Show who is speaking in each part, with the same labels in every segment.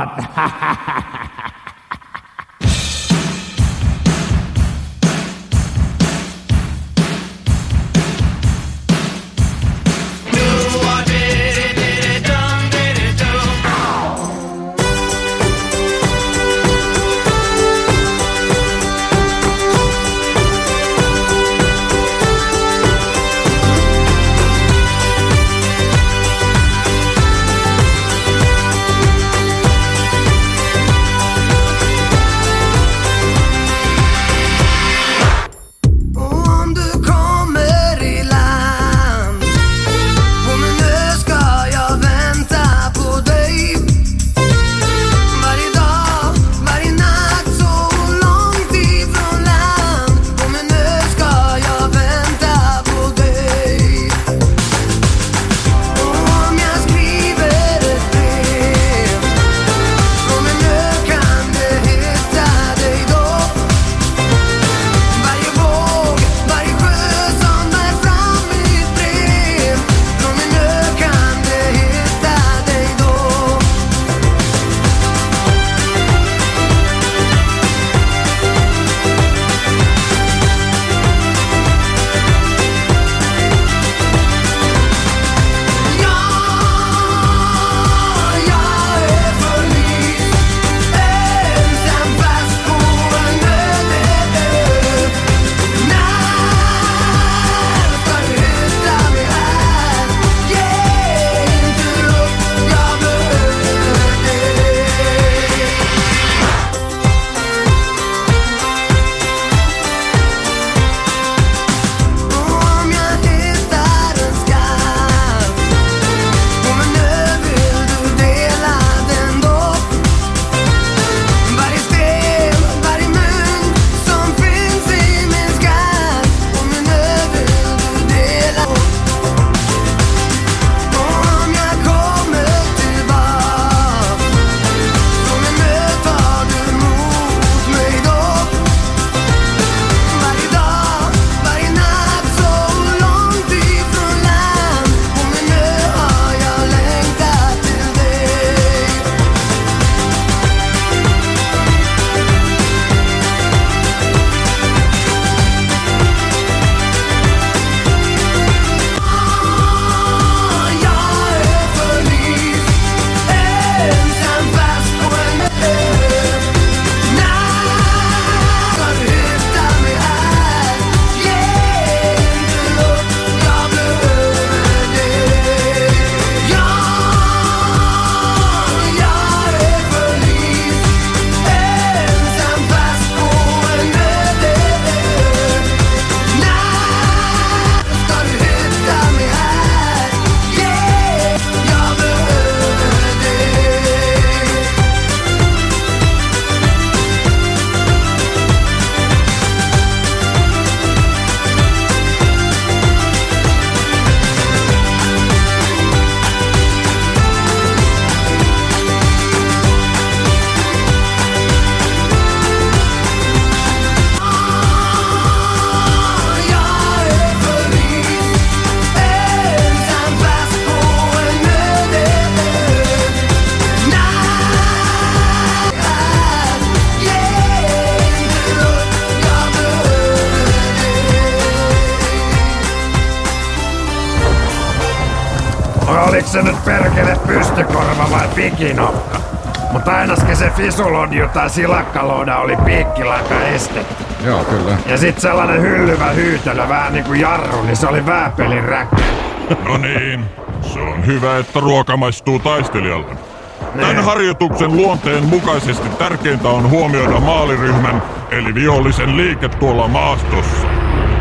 Speaker 1: God. piikinokka. Mutta ainakin se fisulon, jota silakkalouda oli piikkilanka estetty.
Speaker 2: Joo, kyllä.
Speaker 1: Ja sit sellainen hyllyvä hyytelö, vähän niinku jarru, niin se oli vääpelin räkkä.
Speaker 3: No niin, se on hyvä, että ruoka maistuu taistelijalle. Niin. Tämän harjoituksen luonteen mukaisesti tärkeintä on huomioida maaliryhmän, eli vihollisen liike tuolla maastossa.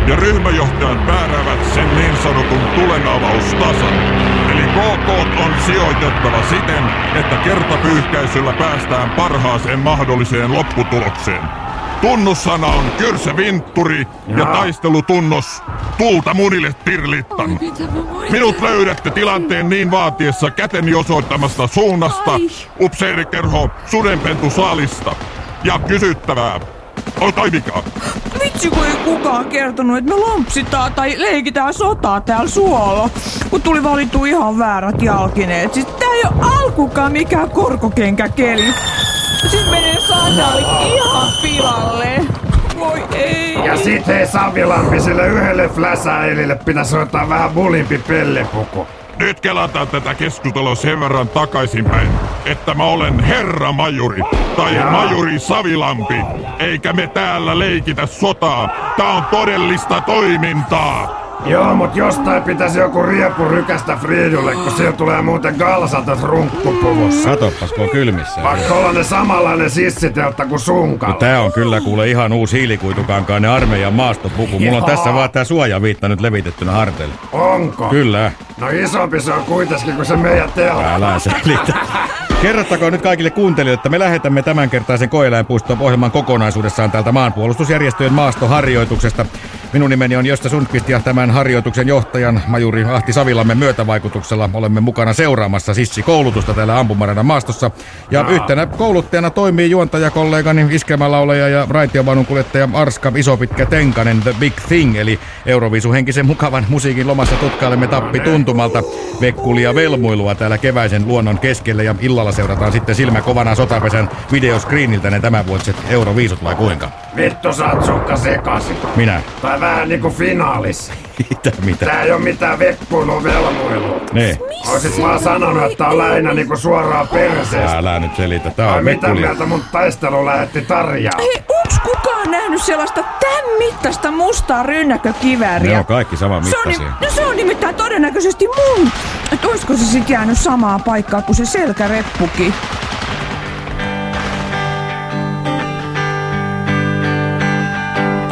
Speaker 3: Ja ryhmäjohtajat määräävät sen niin sanotun tulenavaustasan. KK on sijoitettava siten, että kertapyyhkäisyllä päästään parhaaseen mahdolliseen lopputulokseen. Tunnussana on Kyrse Vintturi ja taistelutunnos Tulta munille tirlittan. Minut löydätte tilanteen niin vaatiessa käteni osoittamasta suunnasta, upseerikerho Sudenpentu Saalista. Ja kysyttävää, tai mikä?
Speaker 4: Vitsi, kun ei kukaan kertonut, että me lompsitaan tai leikitään sotaa täällä suolla. Kun tuli valittu ihan väärät jalkineet. Siis tää ei ole alkukaan mikään korkokenkäkeli. Siis menee sandaali ihan pilalle. Voi ei.
Speaker 5: Ja sit hei Savilampi sille yhdelle fläsäilille pitäisi ottaa vähän mulimpi pellepuku.
Speaker 3: Nyt kelataan tätä keskustelua sen verran takaisinpäin, että mä olen herra majuri, tai majuri Savilampi, eikä me täällä leikitä sotaa. Tää on todellista toimintaa.
Speaker 5: Joo, mut jostain pitäisi joku riepu rykästä Friidulle, kun siellä tulee muuten galsatas runkkupuvussa.
Speaker 2: Katoppas, kun on kylmissä.
Speaker 5: Vaikka olla ne samanlainen sissitelta kuin sunkalla.
Speaker 2: Tää on kyllä kuule ihan uusi hiilikuitukankainen armeijan maastopuku. Mulla on tässä vaan tää suojaviitta nyt levitettynä harteille.
Speaker 5: Onko?
Speaker 2: Kyllä.
Speaker 5: No isompi se on kuitenkin kuin se meidän teltta.
Speaker 2: Älä selitä. Kerrottakoon nyt kaikille kuuntelijoille, että me lähetämme tämänkertaisen koeläinpuiston ohjelman kokonaisuudessaan täältä maanpuolustusjärjestöjen maastoharjoituksesta. Minun nimeni on Josta Sundqvist ja tämän harjoituksen johtajan majuri Ahti Savilamme myötävaikutuksella olemme mukana seuraamassa Sissi-koulutusta täällä ampumaradan maastossa. Ja yhtenä kouluttajana toimii juontajakollegani iskelmälaulaja ja raitiovaunun kuljettaja Arska Isopitkä Tenkanen The Big Thing, eli Euroviisuhenkisen mukavan musiikin lomassa tutkailemme tappi tuntumalta vekkulia velmuilua täällä keväisen luonnon keskellä ja illalla seurataan sitten silmä kovana sotapesän videoscreeniltä ne tämänvuotiset Euroviisut vai kuinka?
Speaker 5: Vittu sä oot sukka sekasi.
Speaker 2: Minä?
Speaker 5: Tai vähän niinku finaalissa.
Speaker 2: Mitä, mitä?
Speaker 5: Tää ei oo mitään vekkuilua velmuilua.
Speaker 2: Ne.
Speaker 5: Oisit vaan sanonut, että on lähinnä niinku suoraan perseestä.
Speaker 2: Älä nyt selitä, tää on
Speaker 5: mitä
Speaker 2: vekkulia.
Speaker 5: mieltä mun taistelu lähetti tarjaa?
Speaker 4: Hei, onks kukaan nähnyt sellaista tämän mittaista mustaa rynnäkkökivääriä?
Speaker 2: Ne on kaikki saman
Speaker 4: Se on,
Speaker 2: mittaisia.
Speaker 4: no se on nimittäin todennäköisesti mun. Et oisko se sit jäänyt samaan paikkaan kuin se selkäreppukin?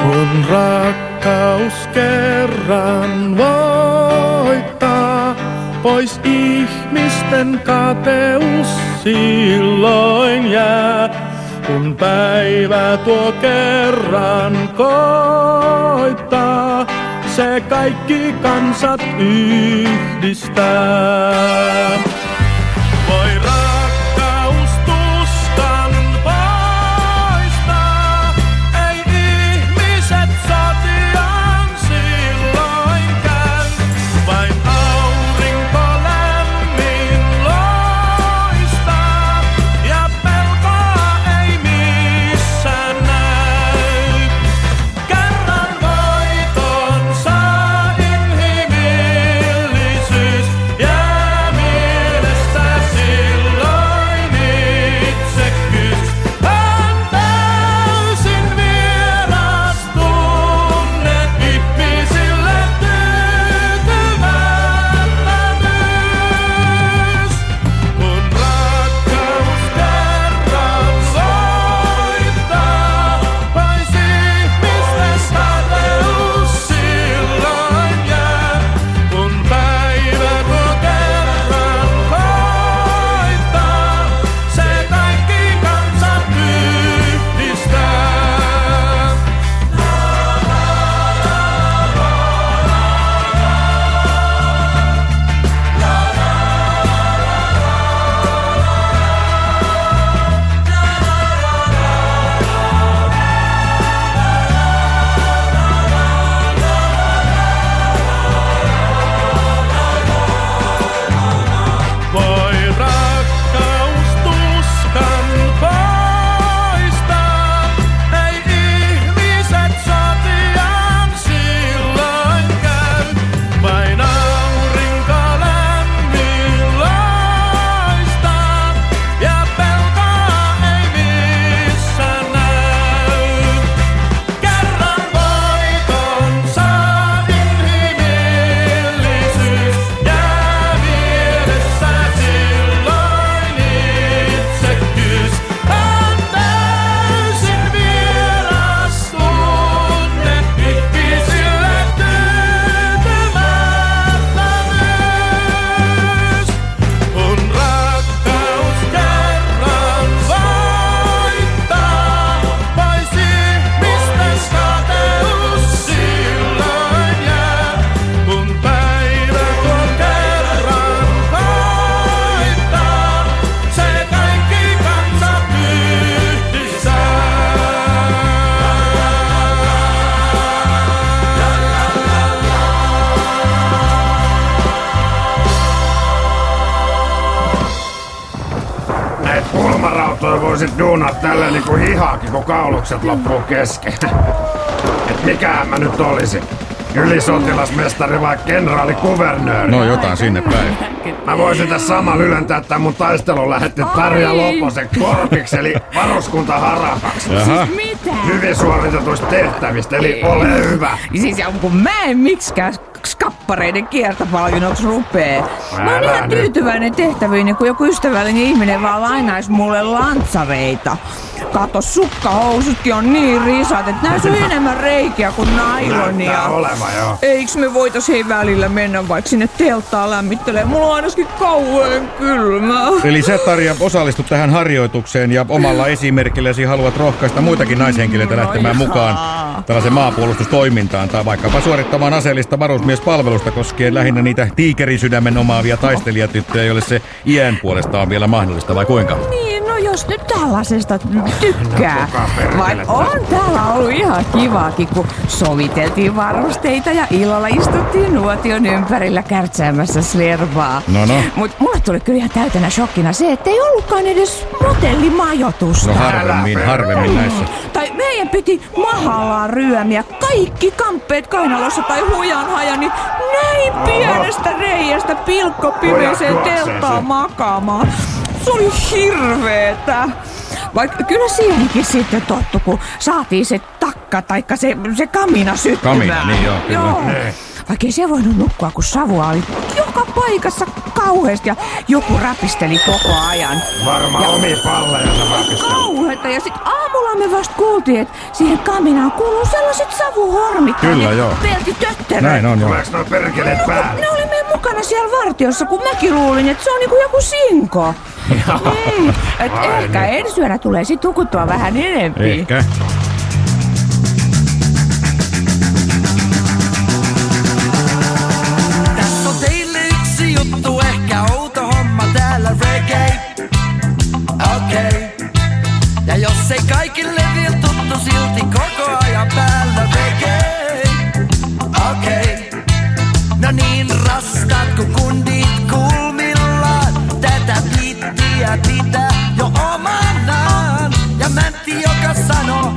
Speaker 6: Kun rakkaus kerran voittaa, pois ihmisten kateus silloin jää. Kun päivä tuo kerran koittaa, se kaikki kansat yhdistää.
Speaker 5: Hihaakin, kun kaulukset loppuu kesken. Et mikähän mä nyt olisin? Ylisotilasmestari vai kenraali kuvernööri?
Speaker 2: No jotain sinne päin.
Speaker 5: Mä voisin tässä samalla ylentää tämän mun taistelun lähetti Tarja. Loposen korpiksi, eli varuskunta harakaksi.
Speaker 2: Jaha.
Speaker 4: Mitä?
Speaker 5: Hyvin suoritetuista tehtävistä, eli ole hyvä.
Speaker 4: Siis ja kun mä en miksikään skappareiden kiertopalkinnoksi rupee. Mä oon ihan tyytyväinen tehtäviin, niin kun joku ystävällinen ihminen vaan lainaisi mulle lantsareita. Kato, sukkahousutkin on niin risat, että näissä on enemmän reikiä kuin nailonia.
Speaker 5: Olevan, joo.
Speaker 4: Eiks me voitais hei välillä mennä vaikka sinne telttaa lämmittelee? Mulla on ainakin kauhean kylmä.
Speaker 2: Eli sä Tarja osallistut tähän harjoitukseen ja omalla esimerkilläsi haluat rohkaista muitakin naishenkilöitä
Speaker 4: No
Speaker 2: lähtemään
Speaker 4: jaa.
Speaker 2: mukaan tällaisen maanpuolustustoimintaan tai vaikkapa suorittamaan aseellista varusmiespalvelusta koskien lähinnä niitä tiikerisydämen omaavia taistelijatyttöjä, joille se iän puolesta on vielä mahdollista vai kuinka?
Speaker 4: Niin, jos nyt tällaisesta tykkää.
Speaker 5: No,
Speaker 4: Vaikka on täällä ollut ihan kivaakin, kun soviteltiin varusteita ja illalla istuttiin nuotion ympärillä kärtsäämässä slerbaa.
Speaker 2: No, no.
Speaker 4: Mut mulle tuli kyllä ihan täytänä shokkina se, että ei ollutkaan edes motellimajoitusta.
Speaker 2: No harvemmin, harvemmin näissä.
Speaker 4: Tai meidän piti mahallaan ryömiä kaikki kamppeet kainalossa tai hujan haja, niin näin pienestä reiästä pilkko pimeeseen
Speaker 5: Pojat
Speaker 4: telttaan makaamaan. Se oli hirveetä. Vaikka kyllä siihenkin sitten tottu, kun saatiin se takka taikka se, se kamina syttymään.
Speaker 2: Kamina, niin joo, kyllä.
Speaker 4: Joo.
Speaker 5: Niin.
Speaker 4: Vaikka ei se voinut nukkua, kun savua oli joka paikassa kauheasti ja joku räpisteli koko ajan.
Speaker 5: Varmaan omi palleja rapisteli.
Speaker 4: Kauheeta ja sit aamulla me vasta kuultiin, että siihen kaminaan kuuluu sellaiset savuhormit. ja
Speaker 2: Kyllä, joo.
Speaker 4: Pelti tötteröt.
Speaker 2: Näin on joo.
Speaker 5: Tuleeks noi perkeleet päälle?
Speaker 4: Ne oli meidän mukana siellä vartiossa, kun mäkin luulin, että se on niinku joku sinko. Mm, et
Speaker 5: Ai
Speaker 4: ehkä
Speaker 5: niin.
Speaker 4: ensi yönä tulee sit nukuttua vähän enempi.
Speaker 2: Ehkä.
Speaker 7: Ja jos ei kaikille vielä tuttu, silti koko ajan päällä reggae. Okei. Okay. No niin rastaat kuin kundit kulmillaan. Tätä biittiä pitää jo omanaan. Ja Mäntti, joka sanoo,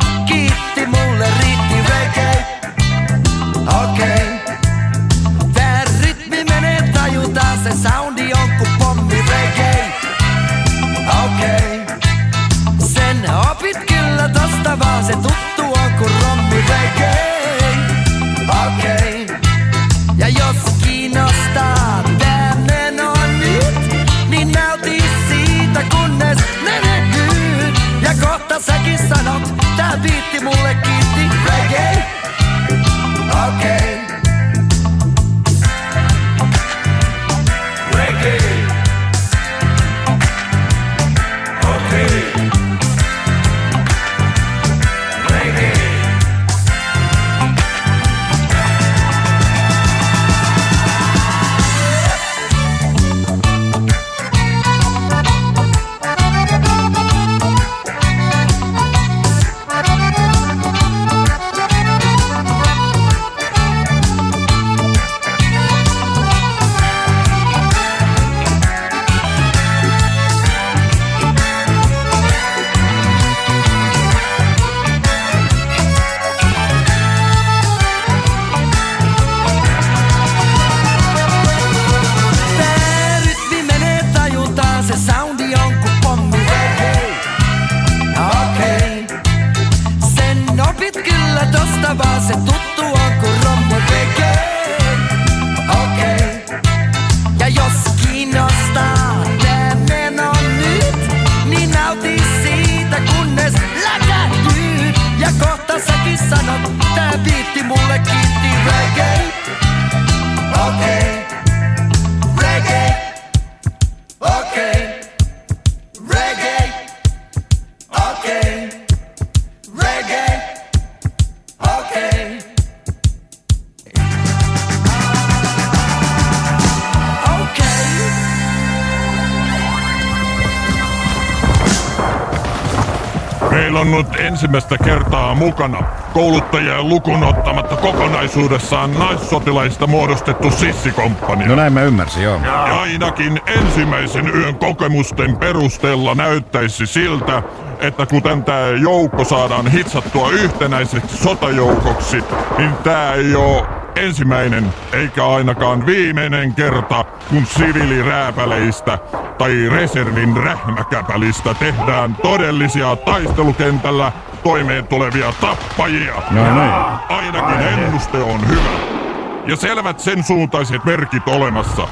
Speaker 3: ensimmäistä kertaa mukana kouluttajia lukuun ottamatta kokonaisuudessaan naissotilaista muodostettu sissikomppania.
Speaker 2: No näin mä ymmärsin, joo.
Speaker 3: Ja ainakin ensimmäisen yön kokemusten perusteella näyttäisi siltä, että kuten tämä joukko saadaan hitsattua yhtenäiseksi sotajoukoksi, niin tämä ei ole ensimmäinen eikä ainakaan viimeinen kerta, kun siviilirääpäleistä tai reservin rähmäkäpälistä tehdään todellisia taistelukentällä toimeen tulevia tappajia.
Speaker 2: No niin.
Speaker 3: Ainakin ennuste on hyvä. Ja selvät sen suuntaiset merkit olemassa.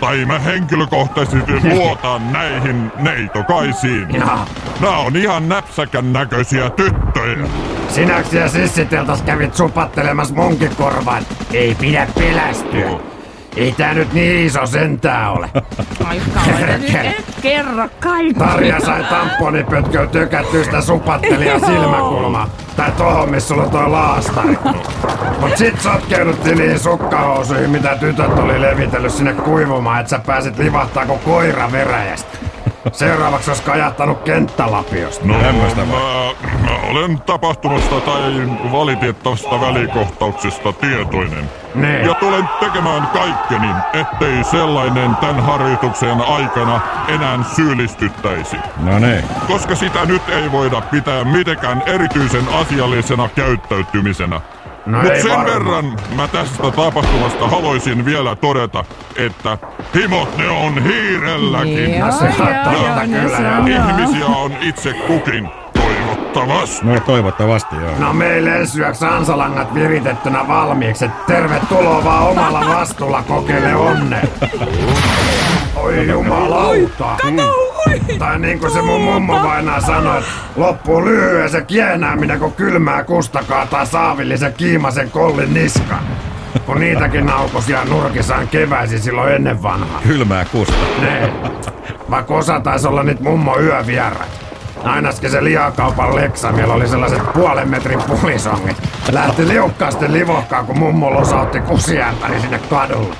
Speaker 3: Tai mä henkilökohtaisesti luotan näihin neitokaisiin.
Speaker 5: Jaa.
Speaker 3: Nää on ihan näpsäkän näköisiä tyttöjä.
Speaker 5: Sinäksi ja sissiteltas kävit supattelemassa munkin korvaan. Ei pidä pelästyä. Ei tää nyt niin iso sentää ole.
Speaker 4: Ai kerro kaikkea.
Speaker 5: Tarja sai tamponipötköä tökättyä sitä supattelijaa silmäkulmaa. Tai tohon, missä sulla toi laastari. Mut sit sotkeuduttiin niihin sukkahousuihin, mitä tytöt oli levitellyt sinne kuivumaan, et sä pääsit livahtaa kuin koira veräjästä. Seuraavaksi olisi kajahtanut kenttälapiosta.
Speaker 3: No,
Speaker 2: Tämmöstä
Speaker 3: mä, mä olen tapahtumasta tai valitettavasta välikohtauksesta tietoinen.
Speaker 5: Niin.
Speaker 3: Ja tulen tekemään kaikkeni, ettei sellainen tämän harjoituksen aikana enää syyllistyttäisi.
Speaker 2: No niin.
Speaker 3: Koska sitä nyt ei voida pitää mitenkään erityisen asiallisena käyttäytymisenä.
Speaker 5: No
Speaker 3: Mut
Speaker 5: ei
Speaker 3: sen
Speaker 5: varmaan.
Speaker 3: verran mä tästä tapahtumasta haluaisin vielä todeta, että himot ne on hiirelläkin.
Speaker 4: Joo,
Speaker 5: se
Speaker 4: joo,
Speaker 5: kyllä,
Speaker 4: se
Speaker 5: joo.
Speaker 4: on, joo.
Speaker 3: Ihmisiä on itse kukin, toivottavasti.
Speaker 2: No toivottavasti, joo.
Speaker 5: No meille ensyöks ansalangat viritettynä valmiiksi, et tervetuloa vaan omalla vastuulla kokeile onnea. Oi jumalauta. Tai niin kuin se mun mummo vainaa sanoi, että loppuu lyhyen se kienääminen, kun kylmää kusta kaataa saavillisen kiimasen kollin niskaan. Kun niitäkin naukosia nurkissaan keväisin silloin ennen vanhaa.
Speaker 2: Kylmää kusta.
Speaker 5: Ne. Vaikka osa taisi olla niitä mummo yövierat. Ainakin se lihakaupan leksa, meillä oli sellaiset puolen metrin pulisongit. Lähti liukkaasti livohkaan, kun mummo losautti kusiämpäri sinne kadulle.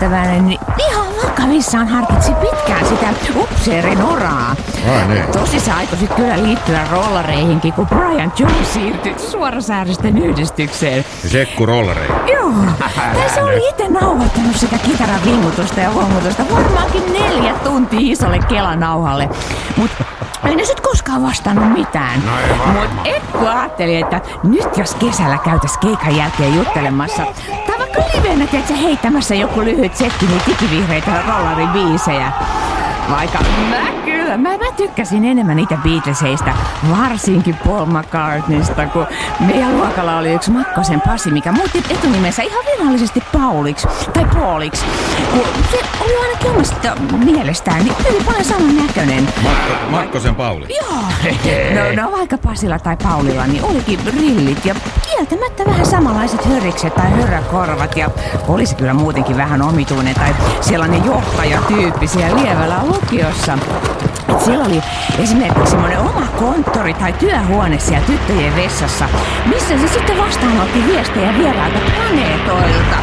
Speaker 4: Mun miesystäväni niin ihan vakavissaan harkitsi pitkään sitä upseerin oraa.
Speaker 2: Ai niin.
Speaker 4: Tosi se aikoi sit kyllä liittyä rollareihinkin, kun Brian Jones siirtyi suorasääristen yhdistykseen.
Speaker 2: Sekku rollerei.
Speaker 4: Joo, tai se oli itse nauhoittanut sitä kitaran vingutusta ja huomutusta varmaankin neljä tuntia isolle kelanauhalle. Mut ei ne sit koskaan vastannut mitään.
Speaker 5: No ei.
Speaker 4: Mut Ekko ajatteli, että nyt jos kesällä käytäis keikan jälkeen juttelemassa, vaikka livenä, tiedätkö, heittämässä joku lyhyt setti niin digivihreitä rollarin biisejä. Vaikka mä kyllä, mä, mä tykkäsin enemmän niitä Beatleseista, varsinkin Paul McCartneysta, kun meidän luokalla oli yksi Makkosen Pasi, mikä muutti etunimensä ihan virallisesti Pauliksi, tai Pauliksi, kun se oli ainakin omasta mielestään niin hyvin paljon saman näköinen.
Speaker 2: Makko, Makkosen Pauli.
Speaker 4: Joo. No, no vaikka Pasilla tai Paulilla, niin olikin rillit ja kieltämättä vähän samanlaiset hörrikset tai hörräkorvat ja olisi kyllä muutenkin vähän omituinen tai sellainen johtajatyyppi siellä lievällä lukiossa. Et siellä oli esimerkiksi semmoinen oma konttori tai työhuone siellä tyttöjen vessassa, missä se sitten vastaanotti viestejä vierailta planeetoilta.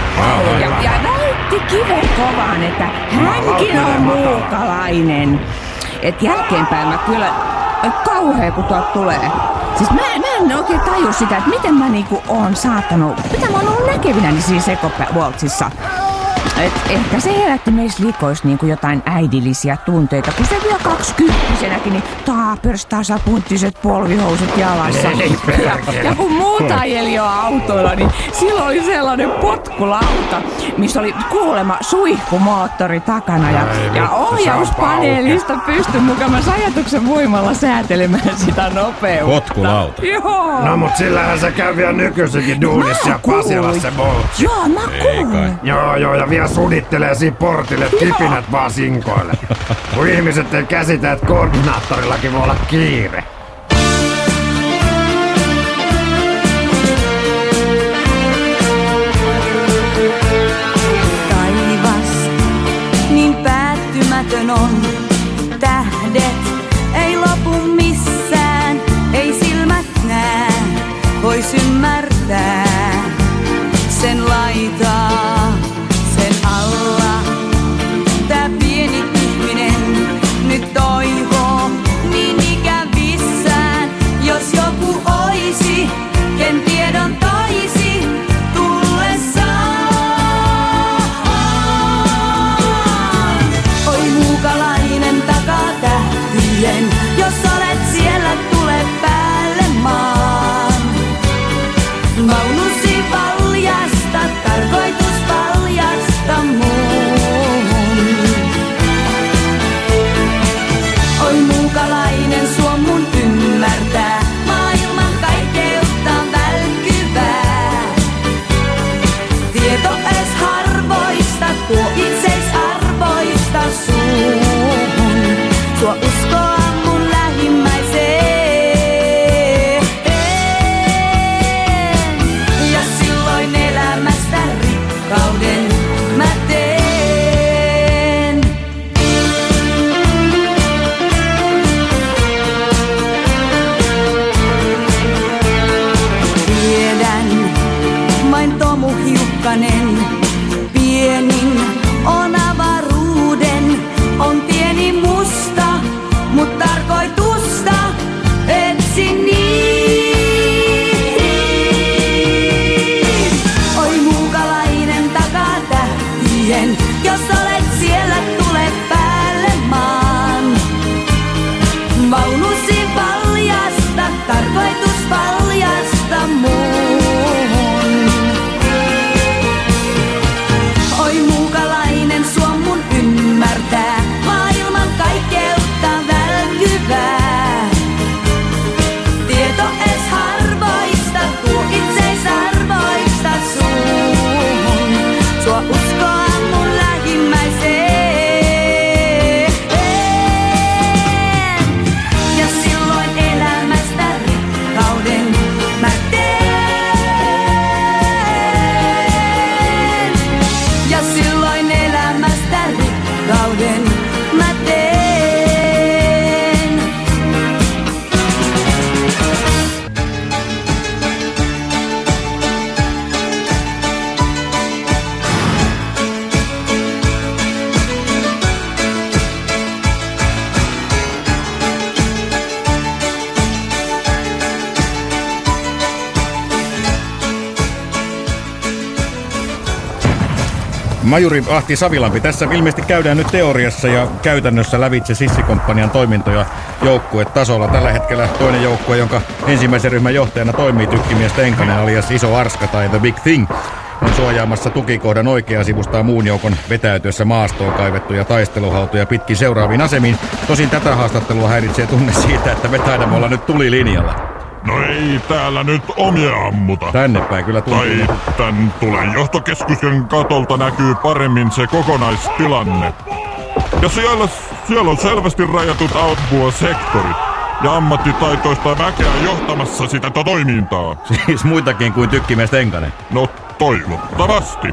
Speaker 4: Ja, ja väitti kiven kovaan, että hänkin on muukalainen. Et jälkeenpäin mä kyllä kauhea kun tuolta tulee. Siis mä, mä en oikein taju sitä, että miten mä niinku oon saattanut, mitä mä oon ollut näkevinäni siinä sekopoltsissa. Et ehkä se herätti meissä likois niinku jotain äidillisiä tunteita, kun se vielä kaksikymppisenäkin, niin taapers tasapunttiset polvihousut jalassa.
Speaker 5: Ei
Speaker 4: ja, ja kun muuta ajeli jo autoilla, niin silloin oli sellainen potkulauta, missä oli kuulema suihkumoottori takana ja, ja ohjauspaneelista pystyi mukamas ajatuksen voimalla säätelemään sitä nopeutta.
Speaker 2: Potkulauta.
Speaker 4: Joo.
Speaker 5: No mut sillähän se käy vielä nykyisinkin duunissa ja. Pasilassa.
Speaker 4: Joo, mä kuulin.
Speaker 5: Joo, joo, ja vielä sudittelee siinä portille, kipinät vaan sinkoille. Kun ihmiset ei käsitä, että koordinaattorillakin voi olla kiire.
Speaker 8: Taivas niin päättymätön on. Tähdet ei lopu missään, ei silmät näe, vois ymmärtää sen laitaa,
Speaker 2: Majuri Ahti Savilampi, tässä ilmeisesti käydään nyt teoriassa ja käytännössä lävitse Sissikomppanian toimintoja joukkuetasolla. Tällä hetkellä toinen joukkue, jonka ensimmäisen ryhmän johtajana toimii tykkimies Tenkanen alias Iso Arska tai The Big Thing, on suojaamassa tukikohdan oikeaa sivustaa muun joukon vetäytyessä maastoon kaivettuja taisteluhautoja pitkin seuraaviin asemiin. Tosin tätä haastattelua häiritsee tunne siitä, että vetäydämolla nyt tuli linjalla.
Speaker 3: No ei täällä nyt omia ammuta.
Speaker 2: Tänne päin kyllä tuntuu.
Speaker 3: Tai tän tulen johtokeskuksen katolta näkyy paremmin se kokonaistilanne. Ja siellä, siellä on selvästi rajatut outboard-sektorit ja ammattitaitoista väkeä johtamassa sitä to- toimintaa.
Speaker 2: Siis muitakin kuin tykkimies Tenkanen.
Speaker 3: No toivottavasti.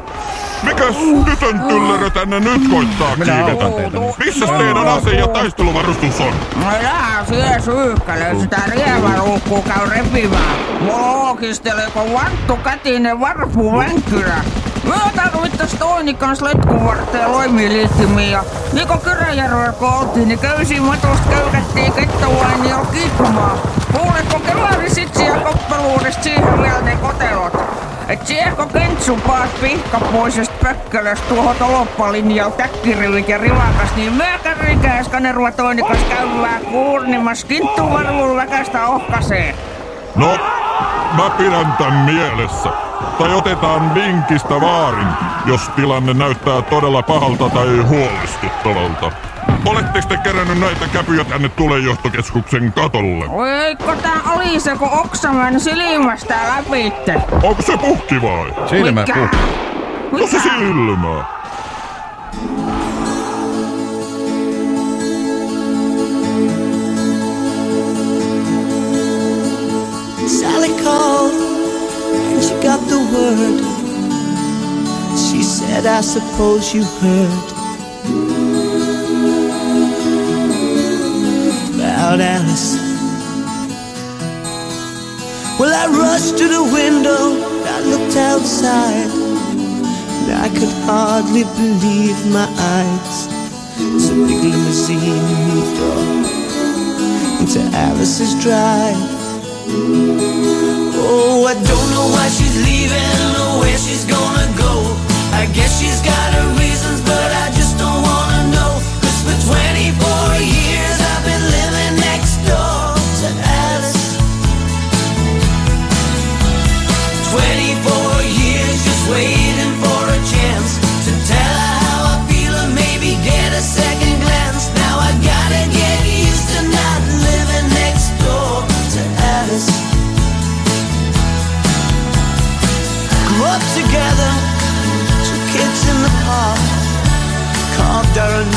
Speaker 3: Mikäs tytön tyllerö tänne nyt koittaa kiivetä?
Speaker 2: autan teitä.
Speaker 3: Missä teidän ase- ja taisteluvarustus on?
Speaker 4: No jaa, siellä syykkälö, sitä rievaruukkuu käy repimään. Mulla ookistelee, kun vanttu kätinen varpu vänkkyrä. Me tarvittais toini kans letkun varteen loimiliittimiä. Ja kun Kyräjärvellä kun oltiin, niin köysiin matosta köykättiin kettävain ja kitmaa. Kuuletko kevääri sitsi ja koppeluudesta siihen vielä ne kotelot? Et sielko kentsu paas pihkapuisesta pökkölöstä tuohon toloppalinjalla täkkirivit ja rivakas, niin myökärikäis kanerva toinikas käyvää kuurnimas kinttuvaruun väkästä ohkasee.
Speaker 3: No, mä pidän tän mielessä. Tai otetaan vinkistä vaarin, jos tilanne näyttää todella pahalta tai huolestuttavalta. Oletteko te kerännyt näitä käpyjä tänne tulejohtokeskuksen katolle?
Speaker 4: Eikö tää se, kun oksa meni silmästä läpitte?
Speaker 3: Onko se puhki vai?
Speaker 2: Silmä
Speaker 4: Mikä?
Speaker 2: puhki.
Speaker 3: No se silmä.
Speaker 7: Sally called and she got the word. She said, I suppose you heard about Alice. Rushed to the window, I looked outside, and I could hardly believe my eyes. It's a big limousine moved up into Alice's drive. Oh, I don't know why she's leaving or where she's gonna go. I guess she's got her reasons,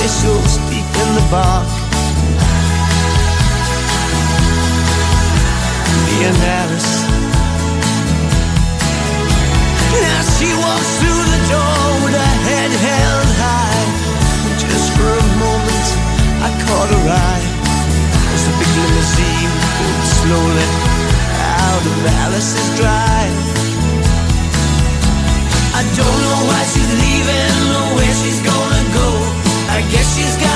Speaker 7: initials deep in the bark. And Alice. Now she walks through the door with her head held high. Just for a moment, I caught her eye as the big limousine pulled slowly out of Alice's drive. I don't know why she's leaving or where she's gonna go. I guess she's got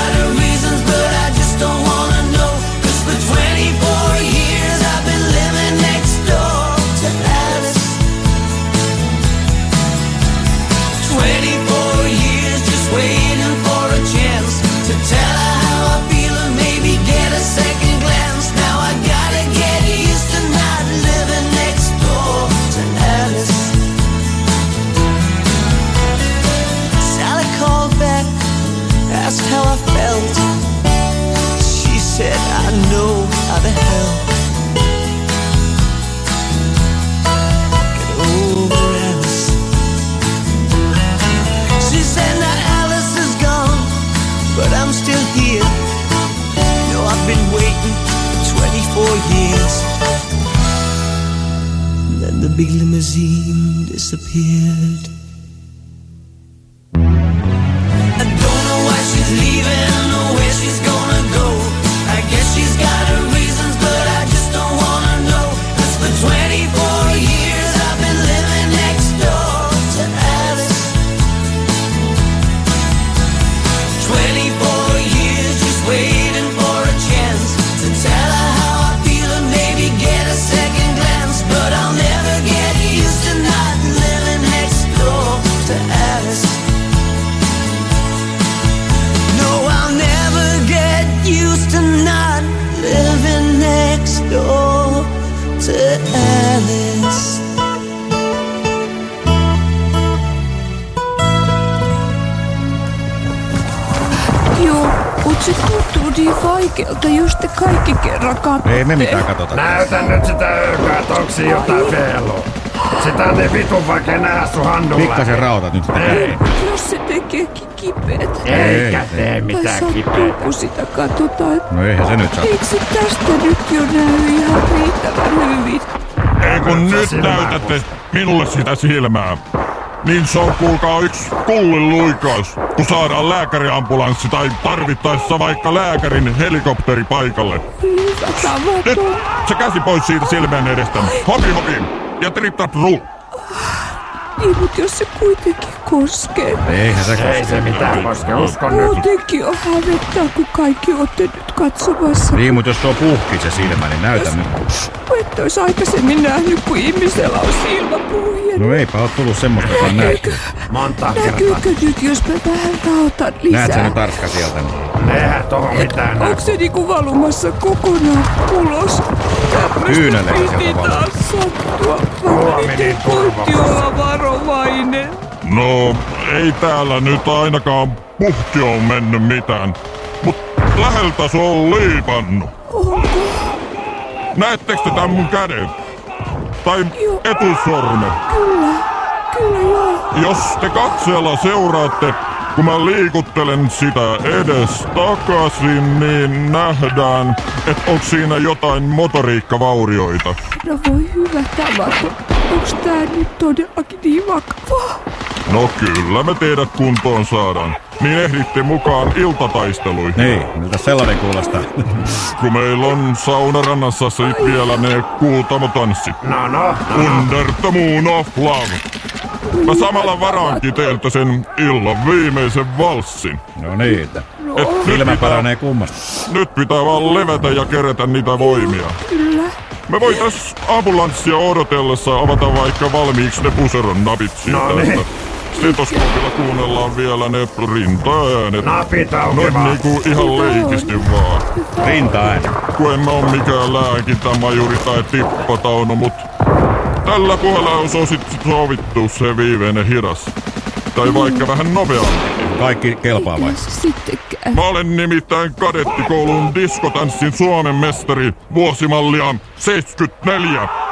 Speaker 9: vaikealta, jos te kaikki kerran katsotte.
Speaker 2: Ei me mitään katsota.
Speaker 5: Näytä nyt sitä öökää, että onks siinä jotain feilua. Sitä on niin vitun vaikea nähdä sun handulla.
Speaker 2: Pikkasen rautat nyt sitä.
Speaker 5: Ei,
Speaker 9: Jos se tekeekin kipeät.
Speaker 5: eikä tee
Speaker 9: Tai
Speaker 5: mitään
Speaker 9: sattuu,
Speaker 5: kipeää.
Speaker 9: kun sitä katsotaan.
Speaker 2: No eihän se nyt saa.
Speaker 9: Eikö se tästä nyt jo näy ihan riittävän hyvin?
Speaker 3: Ei kun nyt näytätte minulle sitä silmää. Niin se on kuulkaa yksi kullin luikaus, kun saadaan lääkäriambulanssi tai tarvittaessa vaikka lääkärin helikopteri paikalle.
Speaker 9: Hyvä
Speaker 3: Nyt se käsi pois siitä silmän edestä. Hopi hopi. Ja trittap ru.
Speaker 9: Niin, mut jos se kuitenkin koskee.
Speaker 2: Eihän se
Speaker 5: Ei
Speaker 2: koske.
Speaker 5: se mitään koske, uskon nyt.
Speaker 9: Muutenkin on hävettää, kun kaikki olette nyt katsomassa.
Speaker 2: Niin, mutta jos se on puhki se silmä, niin näytä nyt.
Speaker 9: Et ois aikaisemmin nähnyt, kun ihmisellä on silmäpuhje.
Speaker 2: No eipä oo tullut semmoistakaan näyttöä.
Speaker 5: Monta kertaa.
Speaker 9: Näkyykö nyt, jos mä vähän rautan lisää?
Speaker 2: Näet sä nyt Arska sieltä?
Speaker 5: Eihän tohon mitään näy.
Speaker 9: Onko se niinku valumassa kokonaan ulos? Tämmöstä
Speaker 2: sieltä
Speaker 9: piti taas sattua.
Speaker 5: Meni
Speaker 9: miten
Speaker 5: turva.
Speaker 9: voitti olla varovainen?
Speaker 3: No, ei täällä nyt ainakaan puhki on mennyt mitään. Mut läheltä se on liipannut.
Speaker 9: Onko?
Speaker 3: Näettekö te tän mun käden? Tai
Speaker 9: Joo.
Speaker 3: etusormen?
Speaker 9: Kyllä. Kyllä joo.
Speaker 3: Jos te katseella seuraatte, kun mä liikuttelen sitä edes takaisin, niin nähdään, että onko siinä jotain motoriikkavaurioita.
Speaker 9: No voi hyvä tavaton. Onks tää nyt todellakin niin vakavaa?
Speaker 3: No kyllä me teidät kuntoon saadaan. Niin ehditte mukaan iltataisteluihin.
Speaker 2: Niin, miltä sellainen kuulostaa?
Speaker 3: Kun meillä on saunarannassa sit vielä ne kuutamotanssit.
Speaker 5: No no, no.
Speaker 3: Under the moon of love. Mä samalla varaankin teiltä sen illan viimeisen valssin.
Speaker 2: No niin, että
Speaker 3: Et nyt,
Speaker 2: silmä
Speaker 3: pitää,
Speaker 2: paranee kummasta.
Speaker 3: nyt pitää vaan levätä ja kerätä niitä voimia.
Speaker 9: Kyllä.
Speaker 3: Me voitais ambulanssia odotellessa avata vaikka valmiiksi ne puseron napit siitä,
Speaker 5: No niin.
Speaker 3: stetoskoopilla kuunnellaan vielä ne rintaäänet.
Speaker 5: Napit auki
Speaker 3: Noin
Speaker 5: vaan.
Speaker 3: niinku ihan leikisti vaan.
Speaker 2: Rintaääni.
Speaker 3: Kun en mä oo mikään lääkintämajuri tai tippatauno, mut tällä puolella on sovittu se viimeinen hidas. Tai vaikka vähän nopeammin.
Speaker 2: Kaikki kelpaa vai?
Speaker 9: Sittenkään.
Speaker 3: Mä olen nimittäin kadettikoulun diskotanssin Suomen mestari vuosimallia 74.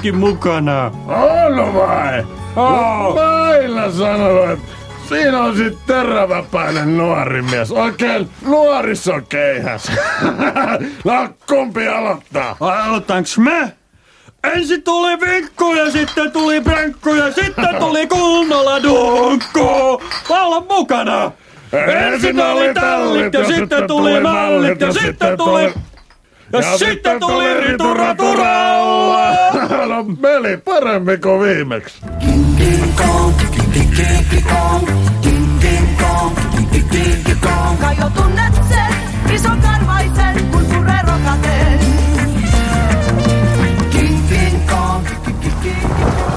Speaker 10: pisseekin mukana.
Speaker 5: On vai? Aina sanonut, että siinä on sit teräväpäinen nuori mies. Oikein nuorisokeihäs. no kumpi aloittaa?
Speaker 10: Ai, Aloitanks mä? Ensin tuli vinkku ja sitten tuli prenkku ja sitten tuli kunnolla dunkku. Olen mukana. Ensin oli tallit ja sitten tuli mallit ja sitten tuli... Ja sitten tuli rituraturalla.
Speaker 5: no meli parempi kuin viimeksi.
Speaker 8: Kai jo tunnet sen ison karvaisen, kun puree rokateen.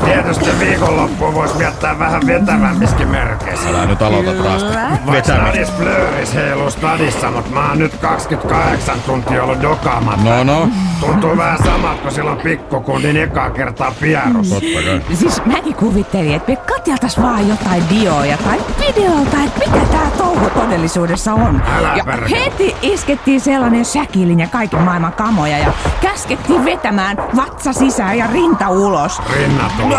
Speaker 5: Tietysti viikonloppuun voisi viettää vähän vetävämmiskin merkeissä.
Speaker 2: Älä nyt aloita taas
Speaker 5: Vaikka. Stadis Blöris heiluu stadissa, mutta mä oon nyt 28 tuntia ollut dokaamatta.
Speaker 2: No no,
Speaker 5: Tuntuu vähän samalta kuin silloin pikkukundin ekaa kertaa pierussa.
Speaker 2: totta kai.
Speaker 4: Siis mäkin kuvittelin, että me katjeltais vaan jotain dioja tai videolta, että mitä tää touhu todellisuudessa on.
Speaker 5: Älä
Speaker 4: ja
Speaker 5: perkele.
Speaker 4: heti iskettiin sellainen säkillin ja kaiken maailman kamoja ja käskettiin vetämään vatsa sisään ja rinta ulos.
Speaker 5: Rinnat ulos.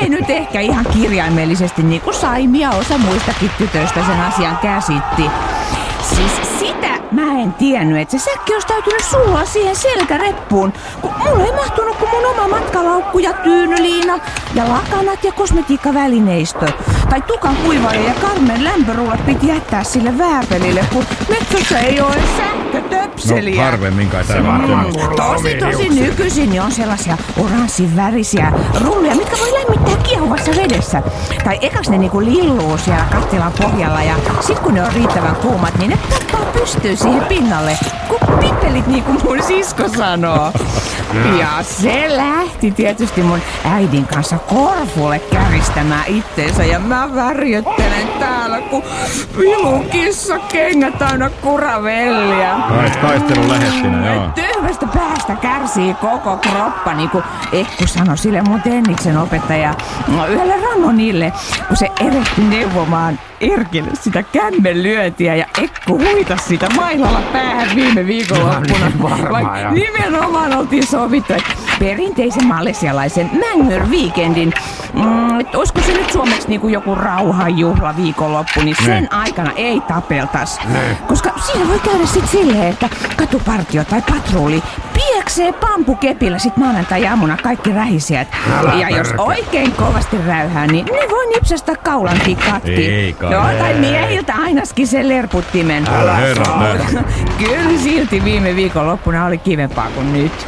Speaker 4: Ei nyt ehkä ihan kirjaimellisesti niin kuin Saimi ja osa muistakin tytöistä sen asian käsitti. Siis en tiennyt, että se säkki olisi täytynyt sulla siihen selkäreppuun. Kun mulla ei mahtunut kuin mun oma matkalaukku ja tyynyliina ja lakanat ja kosmetiikkavälineistö. Tai tukan kuivaja ja karmen lämpörullat piti jättää sille vääpelille, kun metsässä ei ole sähkötöpseliä.
Speaker 2: No harvemmin kai tämä
Speaker 4: Tosi tosi nykyisin niin on sellaisia oranssin värisiä rullia, mitkä voi lämmittää kiehuvassa vedessä. Tai ekas ne niinku lilluu siellä kattilan pohjalla ja sit kun ne on riittävän kuumat, niin ne poppaa pystyy siihen pinnalle. Kun pippelit niin kuin mun sisko sanoo. Ja se lähti tietysti mun äidin kanssa Korfulle käristämään itteensä ja mä värjöttelen täällä, kun vilun kissa kengät täynnä kuravellia.
Speaker 2: Tais- Taistelun lähettinä, joo.
Speaker 4: Tyhmästä päästä kärsii koko kroppa, niin kuin Ekku sanoi sille mun tenniksen opettaja no, yhdelle Ramonille, kun se erehtyi neuvomaan Erkille sitä kämmen lyöntiä ja Ekku huitas sitä mailalla päähän viime viikonloppuna.
Speaker 5: No niin, varmaan, joo.
Speaker 4: nimenomaan oltiin sovittu, että perinteisen malesialaisen Mängör Weekendin, mm, että olisiko se nyt suomeksi niin kuin joku rauhanjuhla viikonloppu, niin sen
Speaker 2: Ne.
Speaker 4: aikana ei tapeltas.
Speaker 5: Ne.
Speaker 4: Koska siinä voi käydä sit silleen, että katupartio tai patrulli pieksee pampukepillä sit maanantai-aamuna kaikki rähisijät.
Speaker 5: Älä
Speaker 4: ja jos oikein kovasti räyhää, niin ne voi nipsasta kaulankin katki.
Speaker 2: Kai.
Speaker 4: Joo, tai miehiltä ainakin sen lerputtimen.
Speaker 5: Älä
Speaker 2: nähty.
Speaker 4: Kyllä silti viime viikonloppuna oli kivempaa kuin nyt.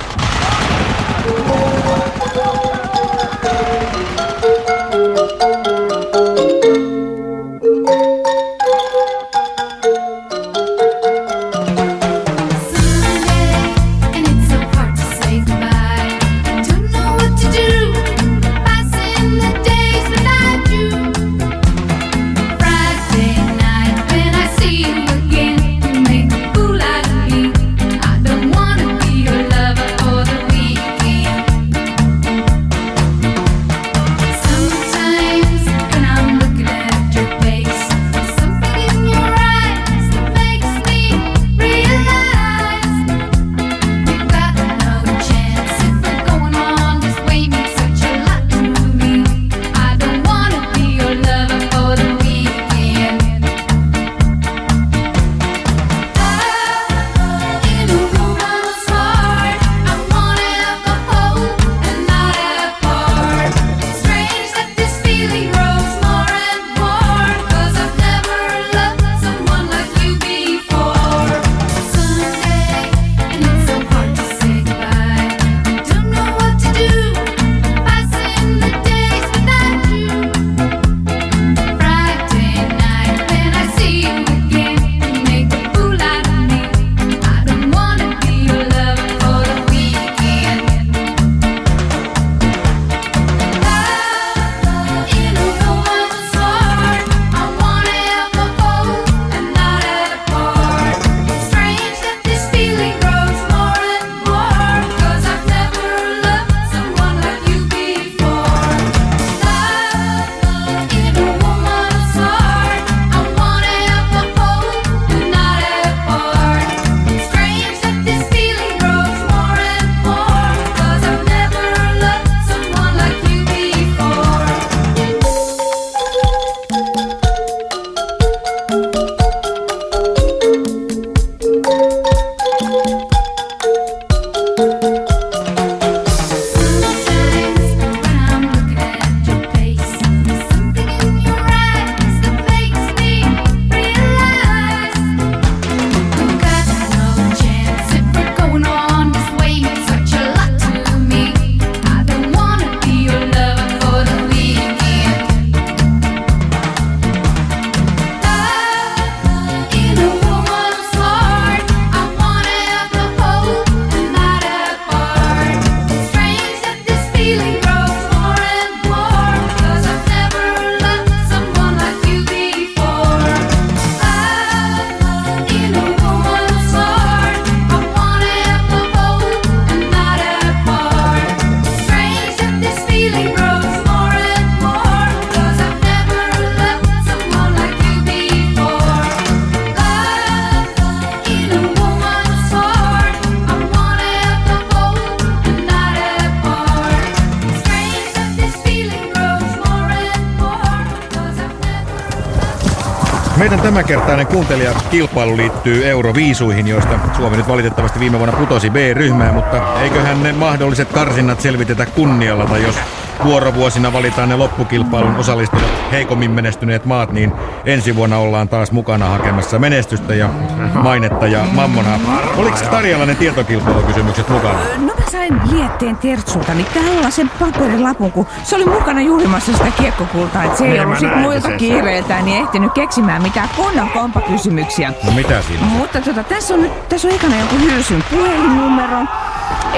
Speaker 2: Tämänkertainen kuuntelijakilpailu liittyy Euroviisuihin, joista Suomi nyt valitettavasti viime vuonna putosi B-ryhmään, mutta eiköhän ne mahdolliset karsinnat selvitetä kunnialla, tai jos vuorovuosina valitaan ne loppukilpailun osallistujat heikommin menestyneet maat, niin ensi vuonna ollaan taas mukana hakemassa menestystä ja mainetta ja mammonaa. Oliko Tarjalainen tietokilpailukysymykset mukana?
Speaker 4: No mä sain lietteen Tertsulta, tällaisen paperilapun, kun se oli mukana juhlimassa sitä kiekkokultaa, että se ei
Speaker 7: Niin,
Speaker 4: ollut sit muilta kiireiltään, niin ehtinyt keksimään mitään kunnon kompakysymyksiä.
Speaker 2: No mitä siinä?
Speaker 4: Mutta tota, tässä on nyt, tässä on ekana joku hylsyn puhelinnumero.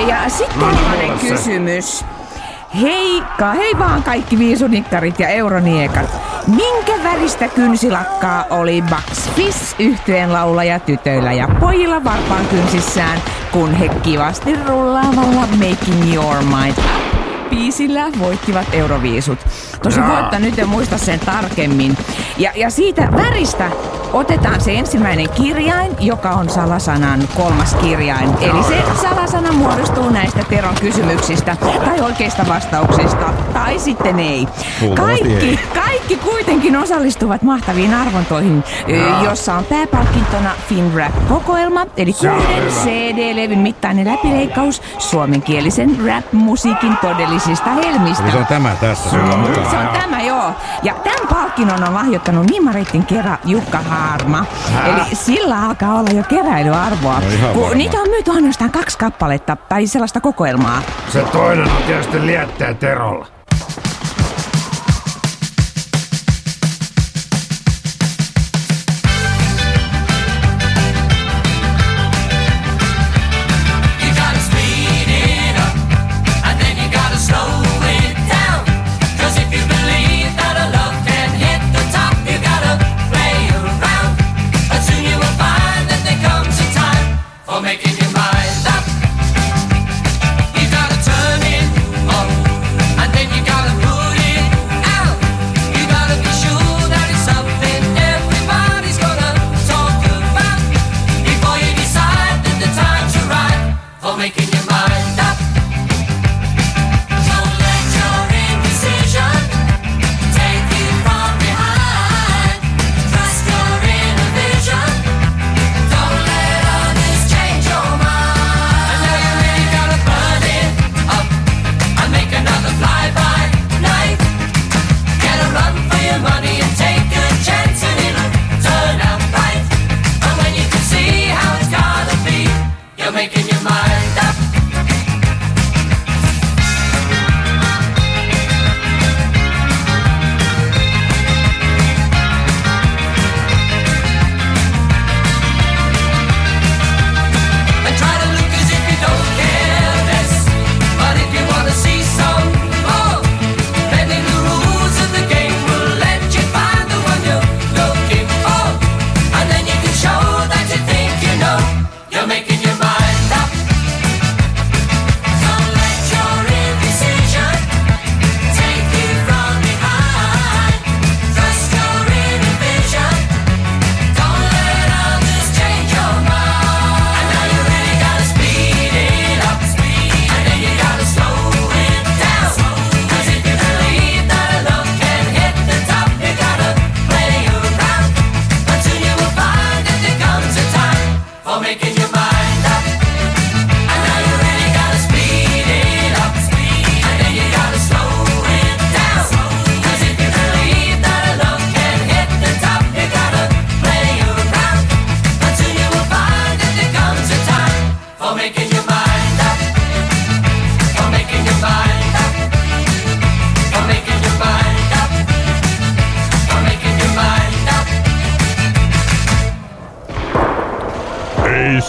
Speaker 4: Ja sitten
Speaker 7: No,
Speaker 4: tällainen kysymys. Heikka, hei vaan kaikki viisunikkarit ja euroniekat. Minkä väristä kynsilakkaa oli Bucks Fizz yhtyeen laulaja tytöillä ja pojilla varpaan kynsissään, kun he kivasti rullaavalla Making Your Mind Up biisillä voittivat Euroviisut. Tosin
Speaker 7: Jaa.
Speaker 4: voitta nyt en muista sen tarkemmin. Ja, ja siitä väristä otetaan se ensimmäinen kirjain, joka on salasanan kolmas kirjain. Eli se salasana muodostuu näistä Teron kysymyksistä tai oikeista vastauksista, tai sitten ei. Kaikki,
Speaker 2: ei.
Speaker 4: Kaikki kuitenkin osallistuvat mahtaviin arvontoihin, ö, jossa on pääpalkintona FinRap-kokoelma, eli
Speaker 7: Se on
Speaker 4: kuuden. CD-levyn mittainen läpileikkaus suomenkielisen rap-musiikin todellisista helmistä.
Speaker 2: Eli se on tämä tässä sulla mukana.
Speaker 4: Se on tämä, joo. Ja tämän palkinnon on lahjoittanut Nimarittin kerran Jukka Harma. Eli sillä alkaa olla jo keräilyarvoa.
Speaker 2: No
Speaker 4: kun
Speaker 2: varma.
Speaker 4: niitä on myyty ainoastaan kaksi kappaletta, tai sellaista kokoelmaa.
Speaker 7: Se toinen on tietysti lietteen Terolla.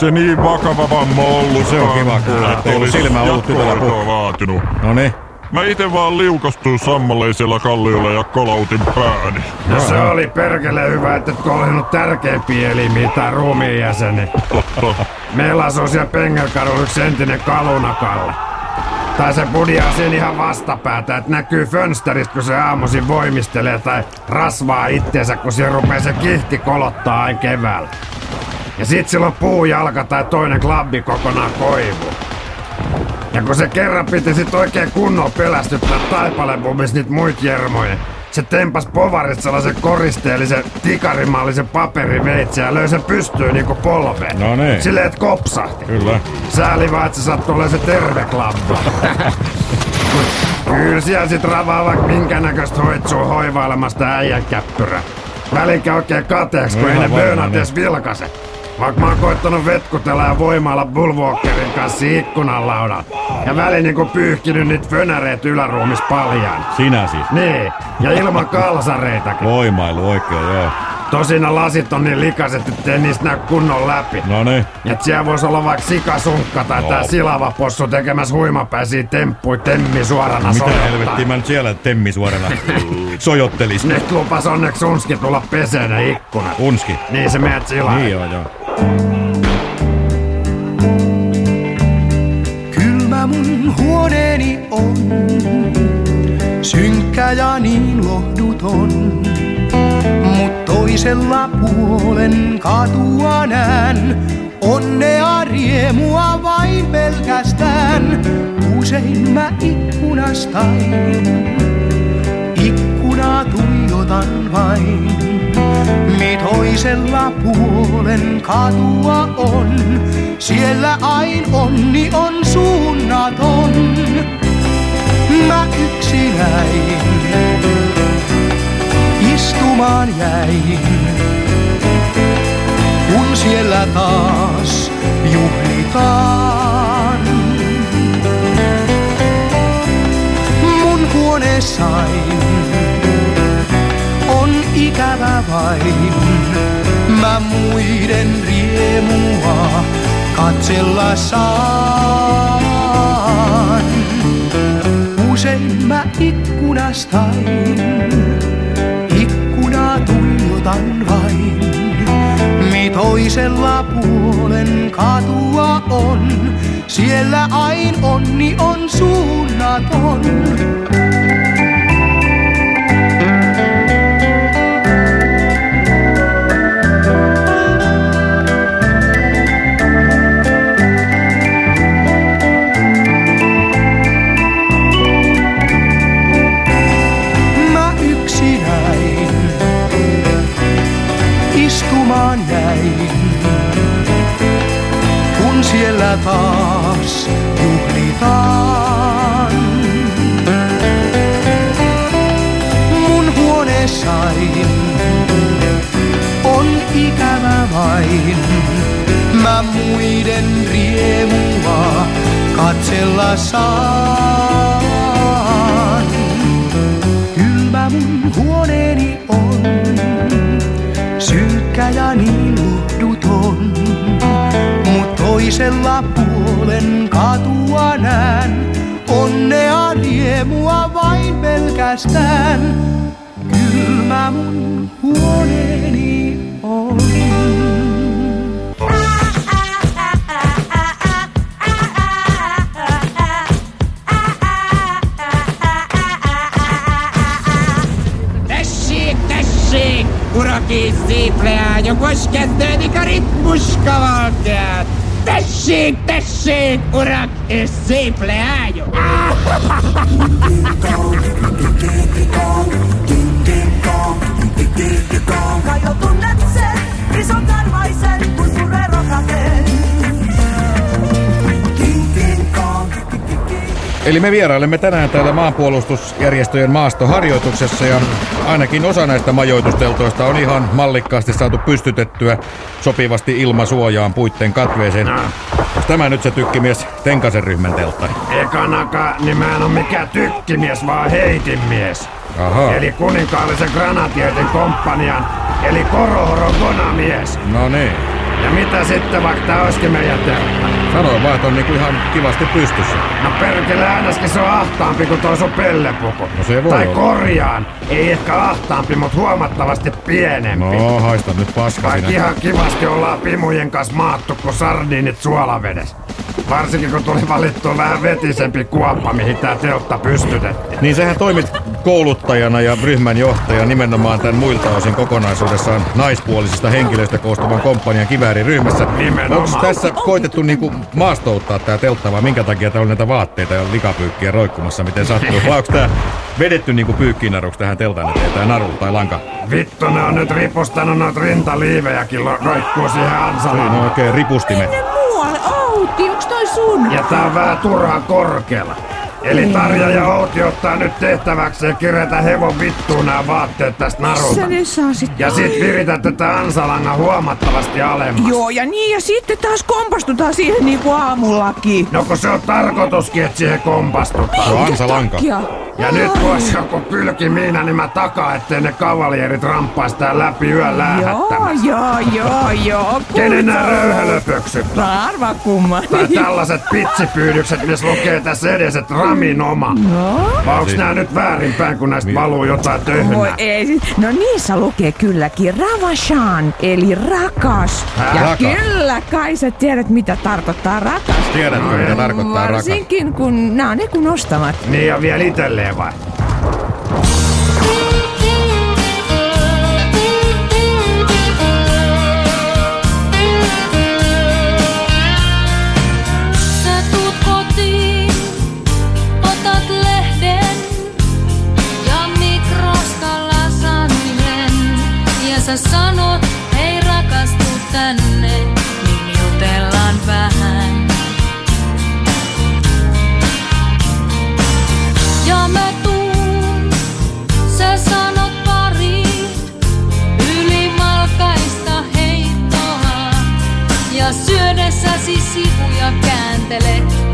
Speaker 3: Se niin vakava vamma ollut.
Speaker 2: Se on kiva kuulla, ettei ollut silmä ollut
Speaker 3: vaatinut.
Speaker 2: No niin.
Speaker 3: Mä ite vaan liukastuin sammalleisella kalliolla ja kolautin pääni.
Speaker 7: Ja se oli perkele hyvä, että et kolhinut tärkeimpiä elimiä tai ruumiin jäseni.
Speaker 3: Totta.
Speaker 7: Meillä asuu siellä Pengelkadulla yksi entinen kalunakalle. Tai se budjaa siinä ihan vastapäätä, että näkyy fönsteristä, kun se aamuisin voimistelee tai rasvaa itteensä, kun siellä rupeaa se kihti kolottaa aina keväällä. Ja sit sillä on puujalka tai toinen klabbi kokonaan koivu. Ja kun se kerran piti sit oikein kunnon pelästyttää taipalebumis niitä muit jermoja,
Speaker 5: se tempas povarit sellaisen koristeellisen tikarimallisen paperiveitsi ja löi sen pystyyn niinku polveen.
Speaker 2: No niin.
Speaker 5: Silleen, et kopsahti.
Speaker 2: Kyllä.
Speaker 5: Sääli vaan, että se sattuu olemaan se terve klappa. Kyllä siellä sit ravaa vaikka minkä näköistä hoitsuu hoivailemasta äijän käppyrä. Välikä oikein kateeksi, kun
Speaker 2: No
Speaker 5: ei ne
Speaker 2: niin.
Speaker 5: edes vilkase. Vaikka mä oon koittanut vetkutella ja voimailla Bullwalkerin kanssa ikkunan laudan. Ja väliin niinku pyyhkinyt niitä fönäreet yläruumis paljaan.
Speaker 2: Sinä siis.
Speaker 5: Niin, ja ilman kalsareitakin.
Speaker 2: Voimailu oikein, joo.
Speaker 5: Tosin lasit on niin likaset, ettei niistä näy kunnon läpi.
Speaker 2: No niin.
Speaker 5: Et siellä voisi olla vaikka sikasunkka tai tää silava possu tekemässä huimapäisiä temppui temmi suorana
Speaker 2: Mitä
Speaker 5: sojottaa.
Speaker 2: helvettiä mä nyt siellä temmi suorana sojottelis.
Speaker 5: Nyt lupas onneksi Unski tulla peseen ne ikkunat.
Speaker 2: Unski.
Speaker 5: Niin se meet silaa.
Speaker 2: Niin joo, joo.
Speaker 11: Kylmä mun huoneeni on, synkkä ja niin lohduton. Mut toisella puolen katua näen, onnea riemua vain pelkästään. Usein mä ikkunastain, ikkunaa tuijotan vain. Toisella puolen katua on, siellä ain onni on suunnaton. Mä yksinäin istumaan jäin, kun siellä taas juhlitaan. Mun huoneessain on ikävä vain. Mä muiden riemua katsella saan. Usein mä ikkunastain, ikkunaa tuijotan vain. Mi toisella puolen katua on, siellä ain onni on suunnaton. Siellä taas juhlitaan. Mun huoneessain on ikävä vain, mä muiden riemua katsella saan. Kylmä mun huoneeni on, synkkä ja niin lohduton. Toisella puolen katua näen, onnea riemua vain pelkästään. Kylmä mun huoneeni
Speaker 12: Tessék, tessék, urak és szép leányok!
Speaker 13: Kai jo tunnet sen, ison karvaisen,
Speaker 2: Eli me vierailemme tänään täällä maanpuolustusjärjestöjen maastoharjoituksessa ja ainakin osa näistä majoitusteltoista on ihan mallikkaasti saatu pystytettyä sopivasti ilmasuojaan puitten katveeseen. Onks Tämä nyt se tykkimies Tenkasen ryhmän teltta.
Speaker 5: Ekanakaan, niin mä en oo mikään tykkimies, vaan heitinmies.
Speaker 2: Aha.
Speaker 5: Eli kuninkaallisen granatioiden komppanian, eli Korohoron konamies.
Speaker 2: No niin.
Speaker 5: Ja mitä sitten, vaikka tää olisikin meidän teltta?
Speaker 2: Sanoin vaan, että on niinku ihan kivasti pystyssä.
Speaker 5: No perkele, ainakin se on ahtaampi kuin toi sun pellepuku.
Speaker 2: No se voi
Speaker 5: tai
Speaker 2: olla.
Speaker 5: korjaan, ei ehkä ahtaampi, mutta huomattavasti pienempi.
Speaker 2: No, haista nyt paska
Speaker 5: Vaikka
Speaker 2: sinä.
Speaker 5: ihan kivasti ollaan pimujen kanssa maattu kuin sardiinit suolavedessä. Varsinkin kun tuli valittua vähän vetisempi kuoppa, mihin tää teltta pystytettiin.
Speaker 2: Niin sähän toimit kouluttajana ja ryhmän johtaja nimenomaan tämän muilta osin kokonaisuudessaan naispuolisista henkilöistä koostuvan komppanian kivääriryhmässä.
Speaker 5: Nimenomaan.
Speaker 2: Onko tässä koitettu niinku maastouttaa tää teltta vai minkä takia täällä on näitä vaatteita ja likapyykkiä roikkumassa miten sattuu? Vai onko tää vedetty niinku pyykkiinaruksi tähän teltan eteen, tää naru tai lanka.
Speaker 5: Vittu, ne on nyt ripustanut noita rintaliivejäkin roikkuu siihen
Speaker 2: Siinä
Speaker 5: ansalaan.
Speaker 2: on oikein ripustimet.
Speaker 4: Ne muualle. Outi, toi sun?
Speaker 5: Ja tää on vähän turhaan korkealla. Eli Tarja ja Outi ottaa nyt tehtäväkseen kerätä hevon vittuun nämä vaatteet tästä
Speaker 4: Missä
Speaker 5: narulta.
Speaker 4: ne saa sit?
Speaker 5: Ja sit viritä tätä ansalanga huomattavasti alemmas.
Speaker 4: Joo, ja niin, ja sitten taas kompastutaan siihen niinku aamullakin.
Speaker 5: No kun se on tarkoituskin, että siihen kompastutaan.
Speaker 2: Se on ansalanka.
Speaker 4: Takia.
Speaker 5: Ja nyt kun olisi joku kylki miina, niin mä takaa, ettei ne kavalierit ramppais tää läpi yön
Speaker 4: Joo,
Speaker 5: läähättämässä.
Speaker 4: joo, joo, joo.
Speaker 5: Kenen nää röyhelöpöksyt on?
Speaker 4: Arva kumman.
Speaker 5: Tai tällaiset pitsipyydykset, missä lukee tässä edes, että Ramin oma.
Speaker 4: No.
Speaker 5: Vai onks nää nyt väärinpäin, kun näistä valuu jotain
Speaker 4: Voi
Speaker 5: töhnää?
Speaker 4: ei, sit- no niissä lukee kylläkin Ravashan, eli rakas. Ja
Speaker 2: Rakas.
Speaker 4: kyllä kai sä tiedät, mitä tarkoittaa rakas.
Speaker 2: Tiedätkö, mitä tarkoittaa rakas?
Speaker 4: Varsinkin kun nää on ne kun ostamat.
Speaker 5: Niin ja vielä itelleen vai?
Speaker 14: Sä sanot, hei rakastu tänne, niin jutellaan vähän. Ja mä tuun, sä sanot pari ylimalkaista heittoa. Ja syödessäsi sivuja kääntelet,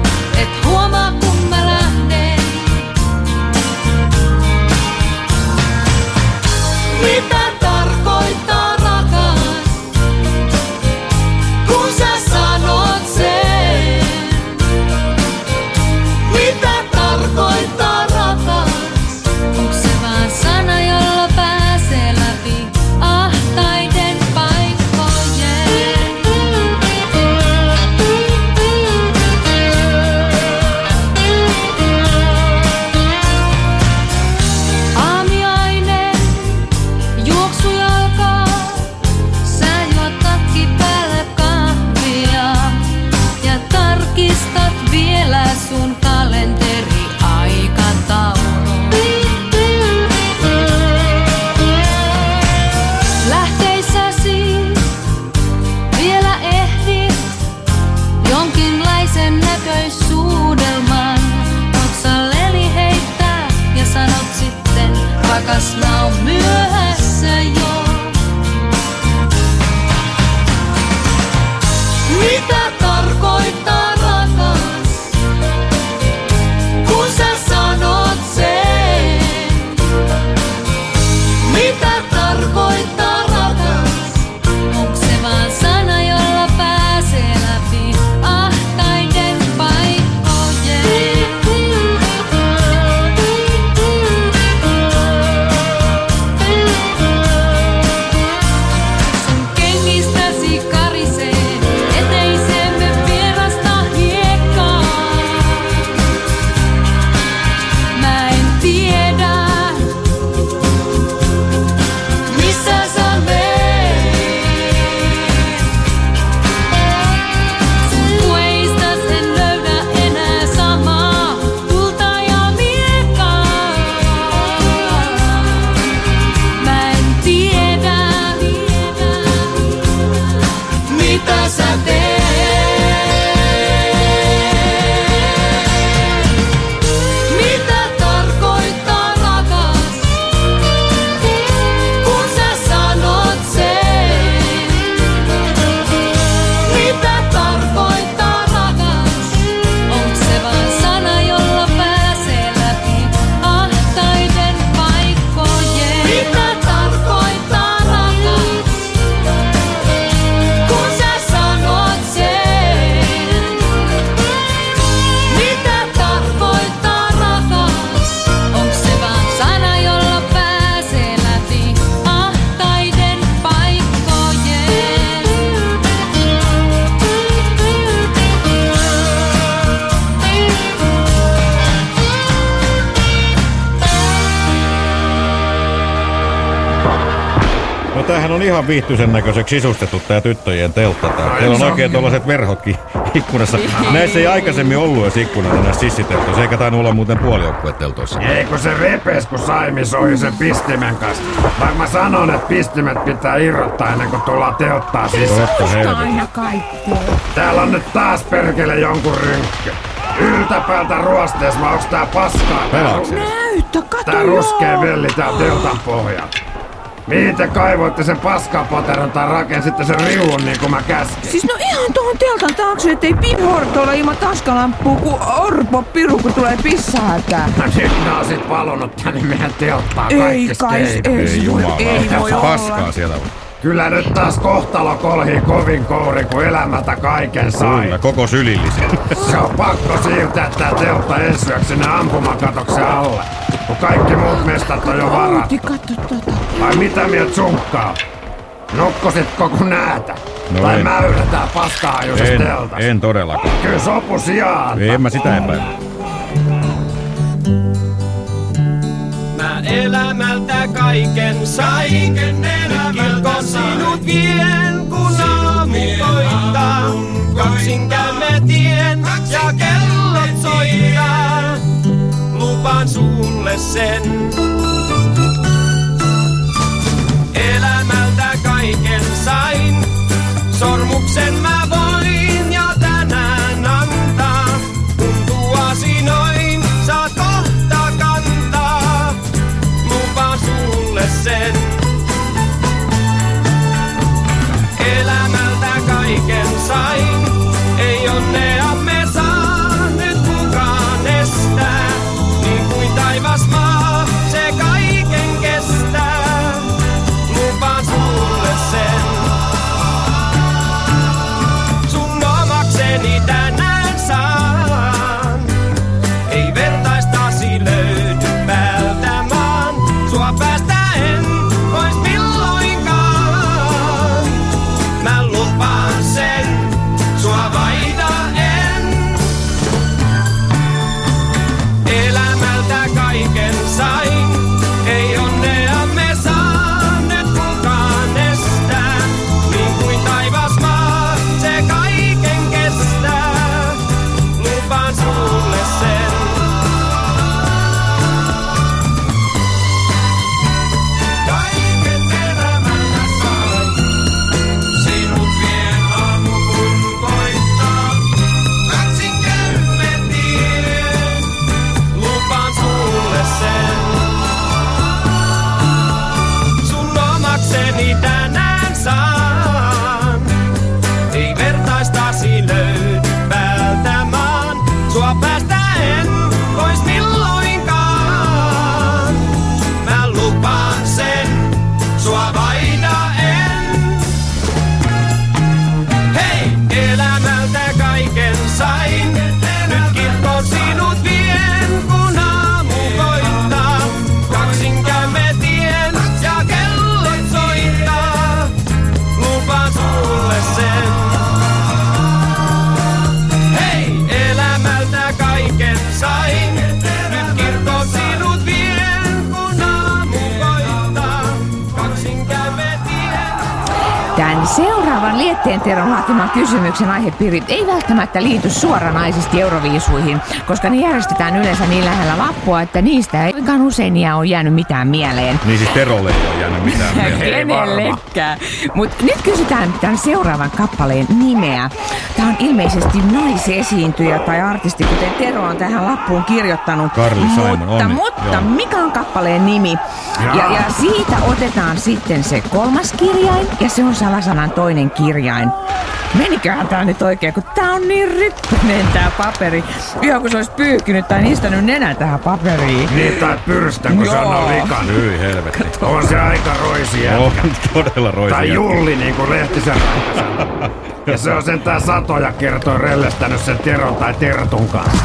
Speaker 2: viihtyisen näköiseksi sisustettu tää tyttöjen teltta tää. Teillä on oikein tuollaiset verhotkin ikkunassa. Näissä ei aikaisemmin ollut edes ikkunana näissä sissiteltoissa, eikä tainnut olla muuten puolijoukkueteltoissa.
Speaker 5: Ei kun se repes, kun Saimi soi sen pistimen kanssa. Vaikka mä sanon, että pistimet pitää irrottaa ennen kuin tullaan telttaa sisään.
Speaker 2: Totta.
Speaker 4: Aina kaikkea.
Speaker 5: Täällä on nyt taas perkele jonkun rynkkö. Yltäpäältä ruostees, mä onks tää paskaa? Tää,
Speaker 2: Pelaakseni?
Speaker 4: Näyttö, kato
Speaker 5: tää ruskee velli tää teltan pohjalla. Mihin te kaivoitte sen paskapoteron tai rakensitte sen riuun niin kuin mä käskin?
Speaker 4: Siis no ihan tuohon teltan taakse, ettei pinhorto ole ilman taskalampua, kun Orpo Piru, kun tulee pissahätää.
Speaker 5: No nyt nää on sit valonnut tänne meidän telttaan
Speaker 4: Ei
Speaker 5: kaikki
Speaker 4: kai, ei,
Speaker 2: Ei jumala.
Speaker 4: ei voi olla.
Speaker 2: Paskaa siellä on.
Speaker 5: Kyllä nyt taas kohtalo kolhii kovin kouri, kun elämältä kaiken sai.
Speaker 2: Kyllä, koko sylillisen.
Speaker 5: Se on pakko siirtää tää teltta ensi yöksi sinne ampumakatoksen alle. Kun kaikki muut mestat on jo varattu.
Speaker 4: Outi, katso.
Speaker 5: Vai mitä mieltä sunkkaa? Nokkositko kun näätä?
Speaker 2: No
Speaker 5: tai
Speaker 2: en.
Speaker 5: mäyrätään paskahajuisessa
Speaker 2: En,
Speaker 5: teltassa?
Speaker 2: en todellakaan.
Speaker 5: Kyllä sopu sijaan.
Speaker 2: En mä sitä epäile.
Speaker 15: Mä elämältä kaiken sain, kirkon sinut vien, kun aamu koittaa. Kaksin käymme tien ja kellot soittaa, lupaan sulle sen. kaiken sain, sormuksen mä voin
Speaker 4: seuraavan Lietteen Teron laatiman kysymyksen aihepiiri ei välttämättä liity suoranaisesti euroviisuihin, koska ne järjestetään yleensä niin lähellä lappua, että niistä ei kovinkaan usein jää ole jäänyt mitään mieleen.
Speaker 2: Niin siis Terolle ei ole jäänyt mitään.
Speaker 4: Kenellekään. Mutta nyt kysytään tämän seuraavan kappaleen nimeä. Tämä on ilmeisesti naisesiintyjä tai artisti, kuten Tero on tähän lappuun kirjoittanut.
Speaker 2: Karli Simon,
Speaker 4: mutta,
Speaker 2: onni.
Speaker 4: mutta
Speaker 2: Joo.
Speaker 4: mikä on kappaleen nimi? Ja, ja siitä otetaan sitten se kolmas kirjain ja se on salasanan toinen kirjain. Meniköhän tää nyt oikein, kun tää on niin ryppäneen tää paperi. Ihan kun se olisi pyyhkinyt tai niistänyt nenän tähän paperiin.
Speaker 5: Niin tai pyrstä, kun
Speaker 4: Joo.
Speaker 5: sanoo likan.
Speaker 2: Hyi helvetti.
Speaker 5: On se aika roisi
Speaker 2: On
Speaker 5: jätkä.
Speaker 2: todella roisi
Speaker 5: Tai. Julli, niin kuin Lehtisen. Ja se on sentään satoja kertoja rellestänyt sen Teron tai Tertun kanssa.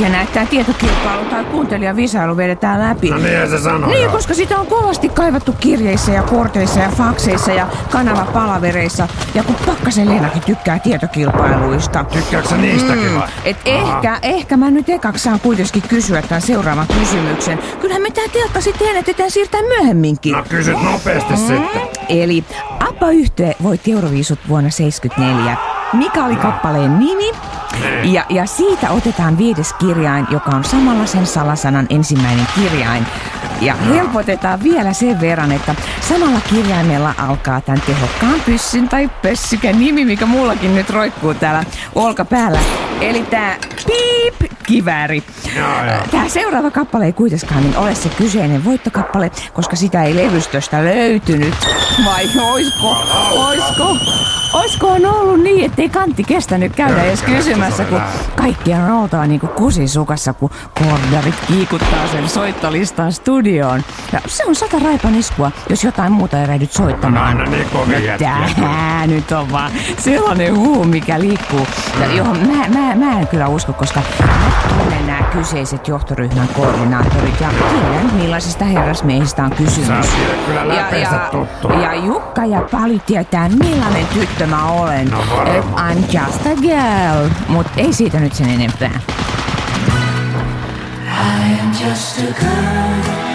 Speaker 4: Että tämä tietokilpailu tai kuuntelijavisailu vedetään läpi.
Speaker 5: No niinhän se sanoi
Speaker 4: Niin,
Speaker 5: joo.
Speaker 4: koska sitä on kovasti kaivattu kirjeissä ja korteissa ja fakseissa ja kanavapalavereissa. Ja kun Pakkasen Leenakin tykkää tietokilpailuista.
Speaker 5: Tykkääkö sä niistäkin vai?
Speaker 4: Et
Speaker 5: Aha.
Speaker 4: ehkä, ehkä mä nyt ekaksi saan kuitenkin kysyä tämän seuraavan kysymyksen. Kyllähän me tää telkka sitten ennätetään siirtää myöhemminkin.
Speaker 5: No kysyt nopeasti sitten.
Speaker 4: Eli Abba Yhtye voitti Euroviisut vuonna 1974. Mikä oli kappaleen nimi? Ja, ja siitä otetaan viides kirjain, joka on samalla sen salasanan ensimmäinen kirjain. Ja helpotetaan vielä sen verran, että samalla kirjaimella alkaa tämän tehokkaan pyssyn tai pössykän nimi, mikä mullakin nyt roikkuu täällä olkapäällä. Eli tämä piip kivääri.
Speaker 5: Joo.
Speaker 4: Tämä seuraava kappale ei kuitenkaan niin ole se kyseinen voittokappale, koska sitä ei levystöstä löytynyt. Vai oisko, oisko, oiskohan ollut niin, ettei kantti kestänyt käydä edes kysymässä, kun kaikki on oltava niinku kusisukassa, kun kordarit kiikuttaa sen soittolistan studioon. Ja se on sata raipan iskua, jos jotain muuta ei rähdyt soittamaan.
Speaker 5: No aina niin kovia.
Speaker 4: Tää nyt on vaan sellainen huu, mikä liikkuu. Ja johon mä, mä, mä en kyllä usko, koska mä tunnen nämä kyseiset johtoryhmän koordinaattorit ja tiedän, millaisista herrasmiehistä on kysymys.
Speaker 5: Kyllä läpeensä tuttu.
Speaker 4: ja Jukka ja Pali tietää, millainen tyttö mä olen.
Speaker 5: No.
Speaker 4: Et I'm just a girl. Mut ei siitä nyt sen enempää.
Speaker 8: I am just a girl,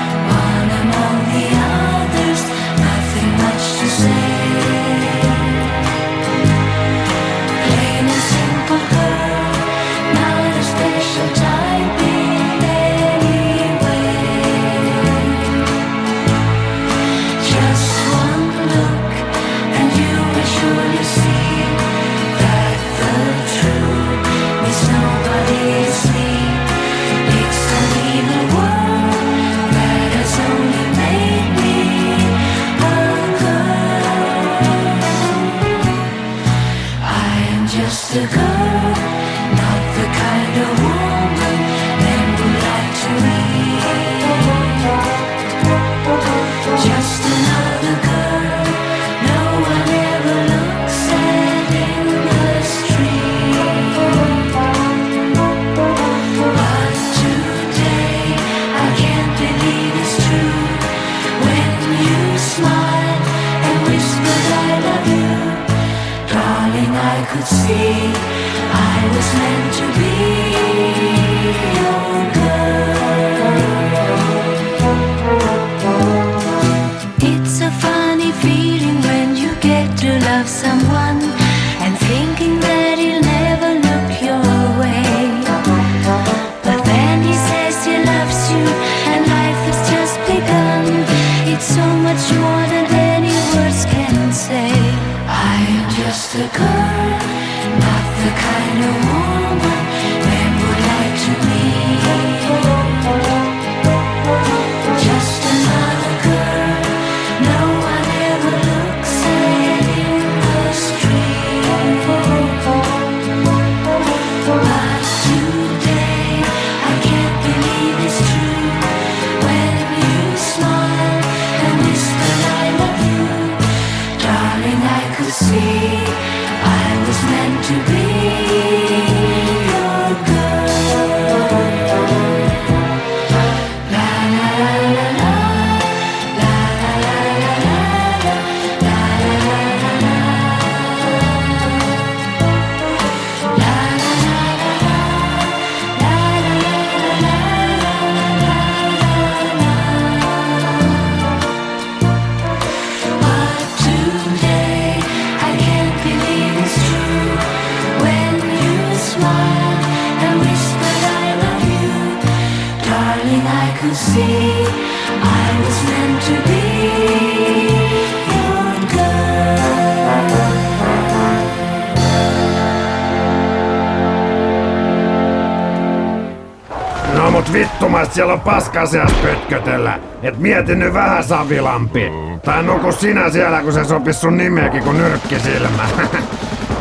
Speaker 5: siellä on paska seas pötkötellä. Et mieti nyt vähän savilampi. Tai nuku sinä siellä, kun se sopis sun nimeäkin kuin nyrkkisilmä.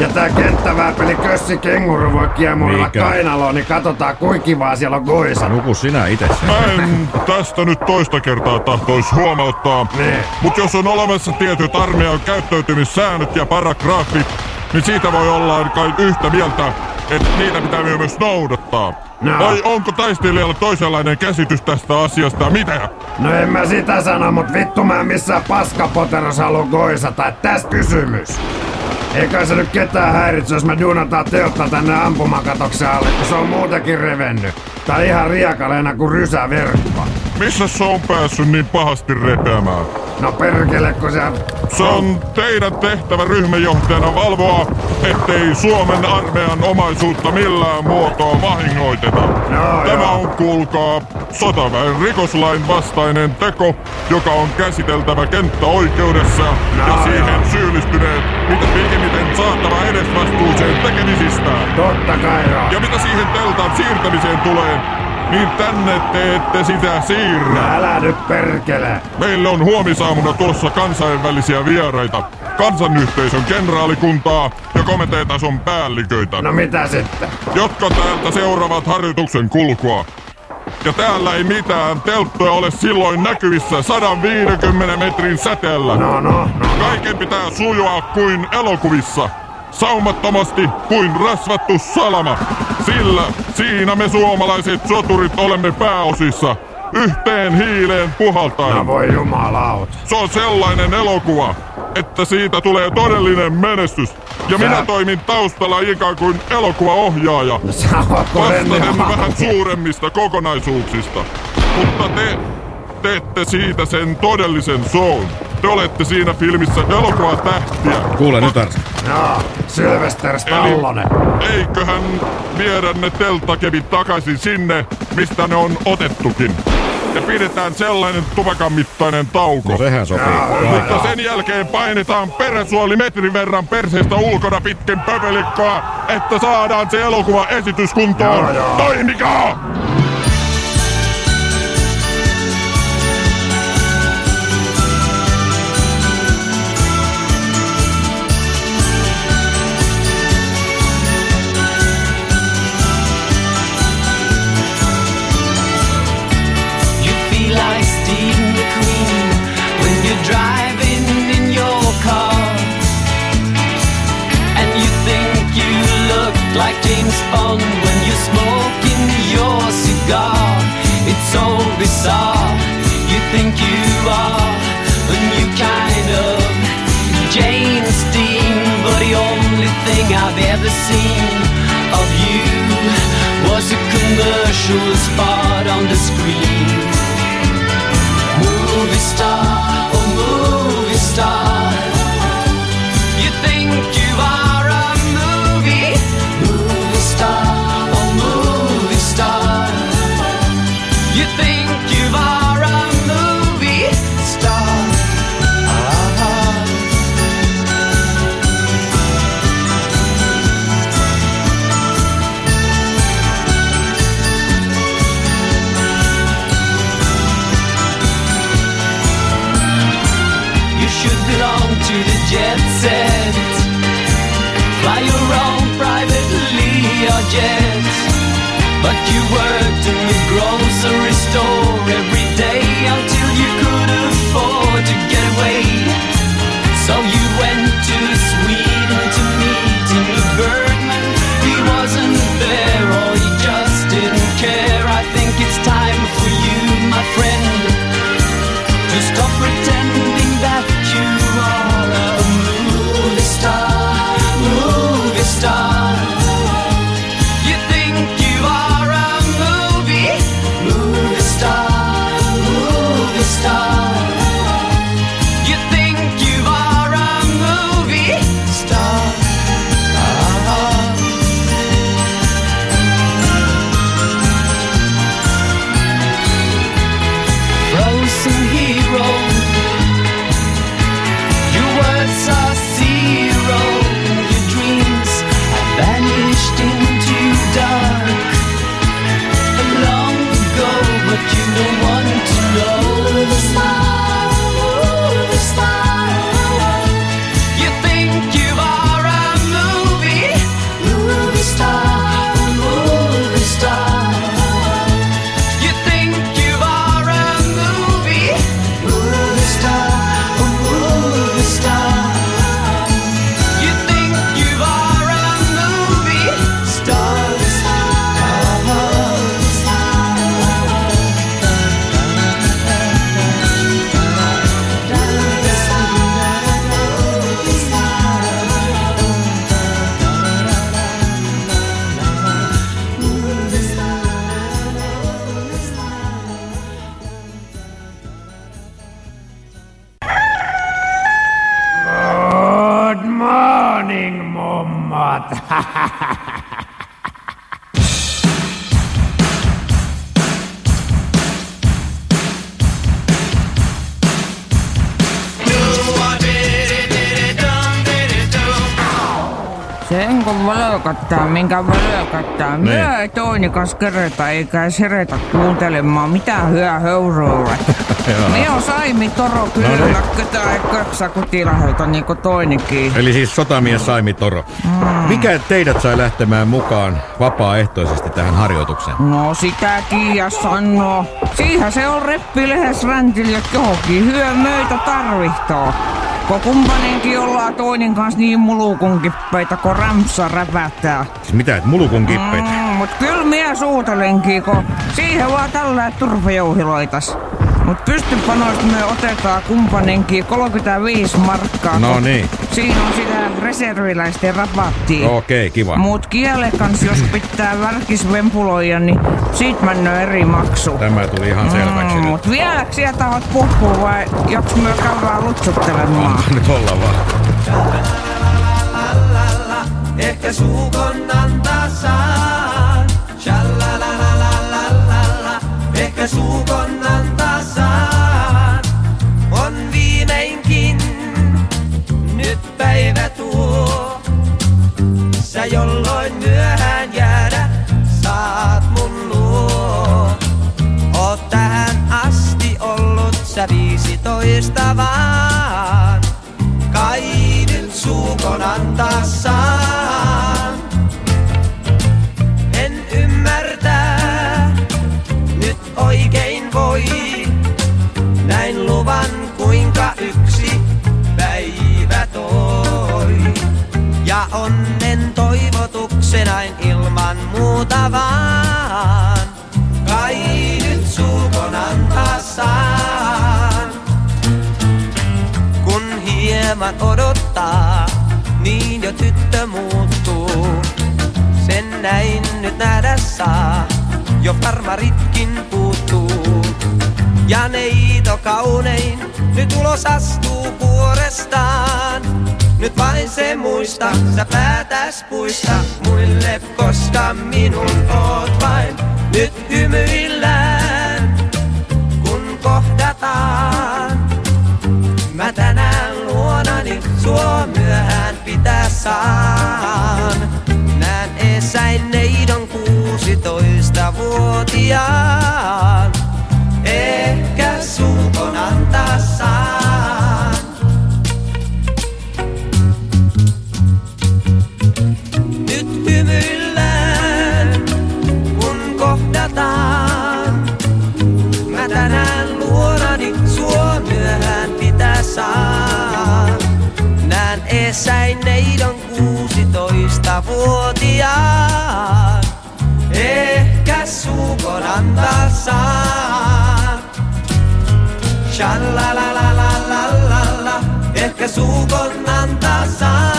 Speaker 5: Ja tää kenttävääpeli Kössi Kenguru voi kiemuilla
Speaker 2: Mikä?
Speaker 5: kainaloon, niin katsotaan kuinka kivaa siellä on goisa.
Speaker 2: Nuku sinä itse sen.
Speaker 3: Mä en tästä nyt toista kertaa tahtois huomauttaa.
Speaker 5: Niin.
Speaker 3: Mut jos on olemassa tietyt armeijan käyttäytymissäännöt ja paragraafit, niin siitä voi olla kai yhtä mieltä.
Speaker 7: Että niitä pitää myös noudattaa.
Speaker 5: No.
Speaker 7: Vai onko taistelijalla toisenlainen käsitys tästä asiasta? Mitä?
Speaker 5: No en mä sitä sano, mut vittu mä en missään paskapoteros haluu goisata, et tästä kysymys. Eikä se nyt ketään häiritse, jos me duunataan teltta tänne ampumakatoksen alle, kun se on muutenkin revennyt. Tai ihan riekaleena kuin rysäverkko.
Speaker 7: Missä se on päässyt niin pahasti repeämään?
Speaker 5: No perkele, kun se...
Speaker 7: Se on teidän tehtävä ryhmänjohtajana valvoa, ettei Suomen armeijan omaisuutta millään muotoa vahingoiteta.
Speaker 5: Joo,
Speaker 7: Tämä
Speaker 5: joo.
Speaker 7: on, kuulkaa, sotaväen rikoslain vastainen teko, joka on käsiteltävä kenttäoikeudessa ja
Speaker 5: Joo,
Speaker 7: siihen
Speaker 5: joo.
Speaker 7: syyllistyneet mitä pikimmiten saatava edesvastuuseen tekemisistään.
Speaker 5: Totta kai joo.
Speaker 7: Ja mitä siihen teltan siirtämiseen tulee, niin tänne te ette sitä siirrä.
Speaker 5: Älä nyt perkele.
Speaker 7: Meille on huomisaamuna tulossa kansainvälisiä vieraita. Kansanyhteisön kenraalikuntaa ja komiteetason päälliköitä,
Speaker 5: No mitä sitten?
Speaker 7: jotka täältä seuraavat harjoituksen kulkua. Ja täällä ei mitään telttoja ole silloin näkyvissä 150 metrin säteellä.
Speaker 5: No, no, no.
Speaker 7: Kaiken pitää sujua kuin elokuvissa. Saumattomasti kuin rasvattu salama. Sillä siinä me suomalaiset soturit olemme pääosissa. Yhteen hiileen puhaltaen.
Speaker 5: No voi jumalauta.
Speaker 7: Se on sellainen elokuva, että siitä tulee todellinen menestys. Ja minä toimin taustalla ikään kuin elokuvaohjaaja.
Speaker 5: Sä Renne
Speaker 7: Vastaten vähän suuremmista kokonaisuuksista. Mutta te teette siitä sen todellisen shown. Te olette siinä filmissä elokuvatähtiä.
Speaker 2: Kuule nyt Arsi.
Speaker 5: Joo, Sylvester Stallone.
Speaker 7: eiköhän viedä ne telttakepit takaisin sinne, mistä ne on otettukin. Ja pidetään sellainen tupakan mittainen tauko.
Speaker 2: No sehän sopii.
Speaker 7: Mutta sen jälkeen painetaan peräsuoli metrin verran perseestä ulkona pitkin pöpelikkoa, että saadaan se elokuva esitys kuntoon.
Speaker 5: Joo, joo.
Speaker 7: Toimikaa!
Speaker 4: Sen kun völökattaa, minkä völökattaa. Myö ei toinikas kereta eikä sereta kuuntelemaan mitä hyö höyryivät. Me on Saimi Toro kyllä
Speaker 2: No niin.
Speaker 4: nakketaa köksä kutilahelta niinku toinikin.
Speaker 2: Eli siis sotamies Saimi Toro. Mikä teidät sai lähtemään mukaan vapaaehtoisesti tähän harjoitukseen?
Speaker 4: No sitäkin ja sanoo. Siihen se on reppilehes räntillä johonkin hyö möitä tarvihtoo. Kun kumpaninkin ollaan toinen kanssa niin mulukun kippeitä, kun rämsä räpättää.
Speaker 2: Siis mitä, et mulukun kippeitä?
Speaker 4: Mm, mut kyllä minä suutelenkin, kun siihen vaan tällä turvajouhiloitas. Mut pystypanoista me otetaan kumpaninkin 35 markkaa.
Speaker 2: No niin.
Speaker 4: Siinä on sitä reserviläisten rabattia.
Speaker 2: Okei, kiva.
Speaker 4: Mut kielen kanssa, jos pitää värkis vempuloida, niin siitä mennään eri maksu.
Speaker 2: Tämä tuli ihan selväksi
Speaker 4: Mm,
Speaker 2: nyt.
Speaker 4: mut vieläks sieltä tahot puhua vai joks myö käydään lutsuttelemaan?
Speaker 2: Antaa nyt olla vaan.
Speaker 15: Ehkä suukon antaa saan. Ehkä suukon ollut sä viisitoista vaan. Kai nyt suukon antaa saan. En ymmärtää, nyt oikein voi. Näin luvan kuinka yksi päivä toi. Ja onnen toivotuksenain ilman muuta vaan. Hieman odottaa, niin jo tyttö muuttuu. Sen näin nyt nähdä saa, jo farmaritkin puuttuu. Ja neito kaunein nyt ulos astuu kuorestaan. Nyt vain se muista, sä päätäs puista muille, koska minun oot vain. Nyt hymyillään, kun kohdataan. Suo myöhään pitää saan. Nään esäin neidon kuusitoista vuotiaan. Ehkä suukon antaa saan. Esäin neidon kuusitoista vuotiaan. Ehkä suukon antaa saa. Shalalalalala, ehkä suukon antaa saan.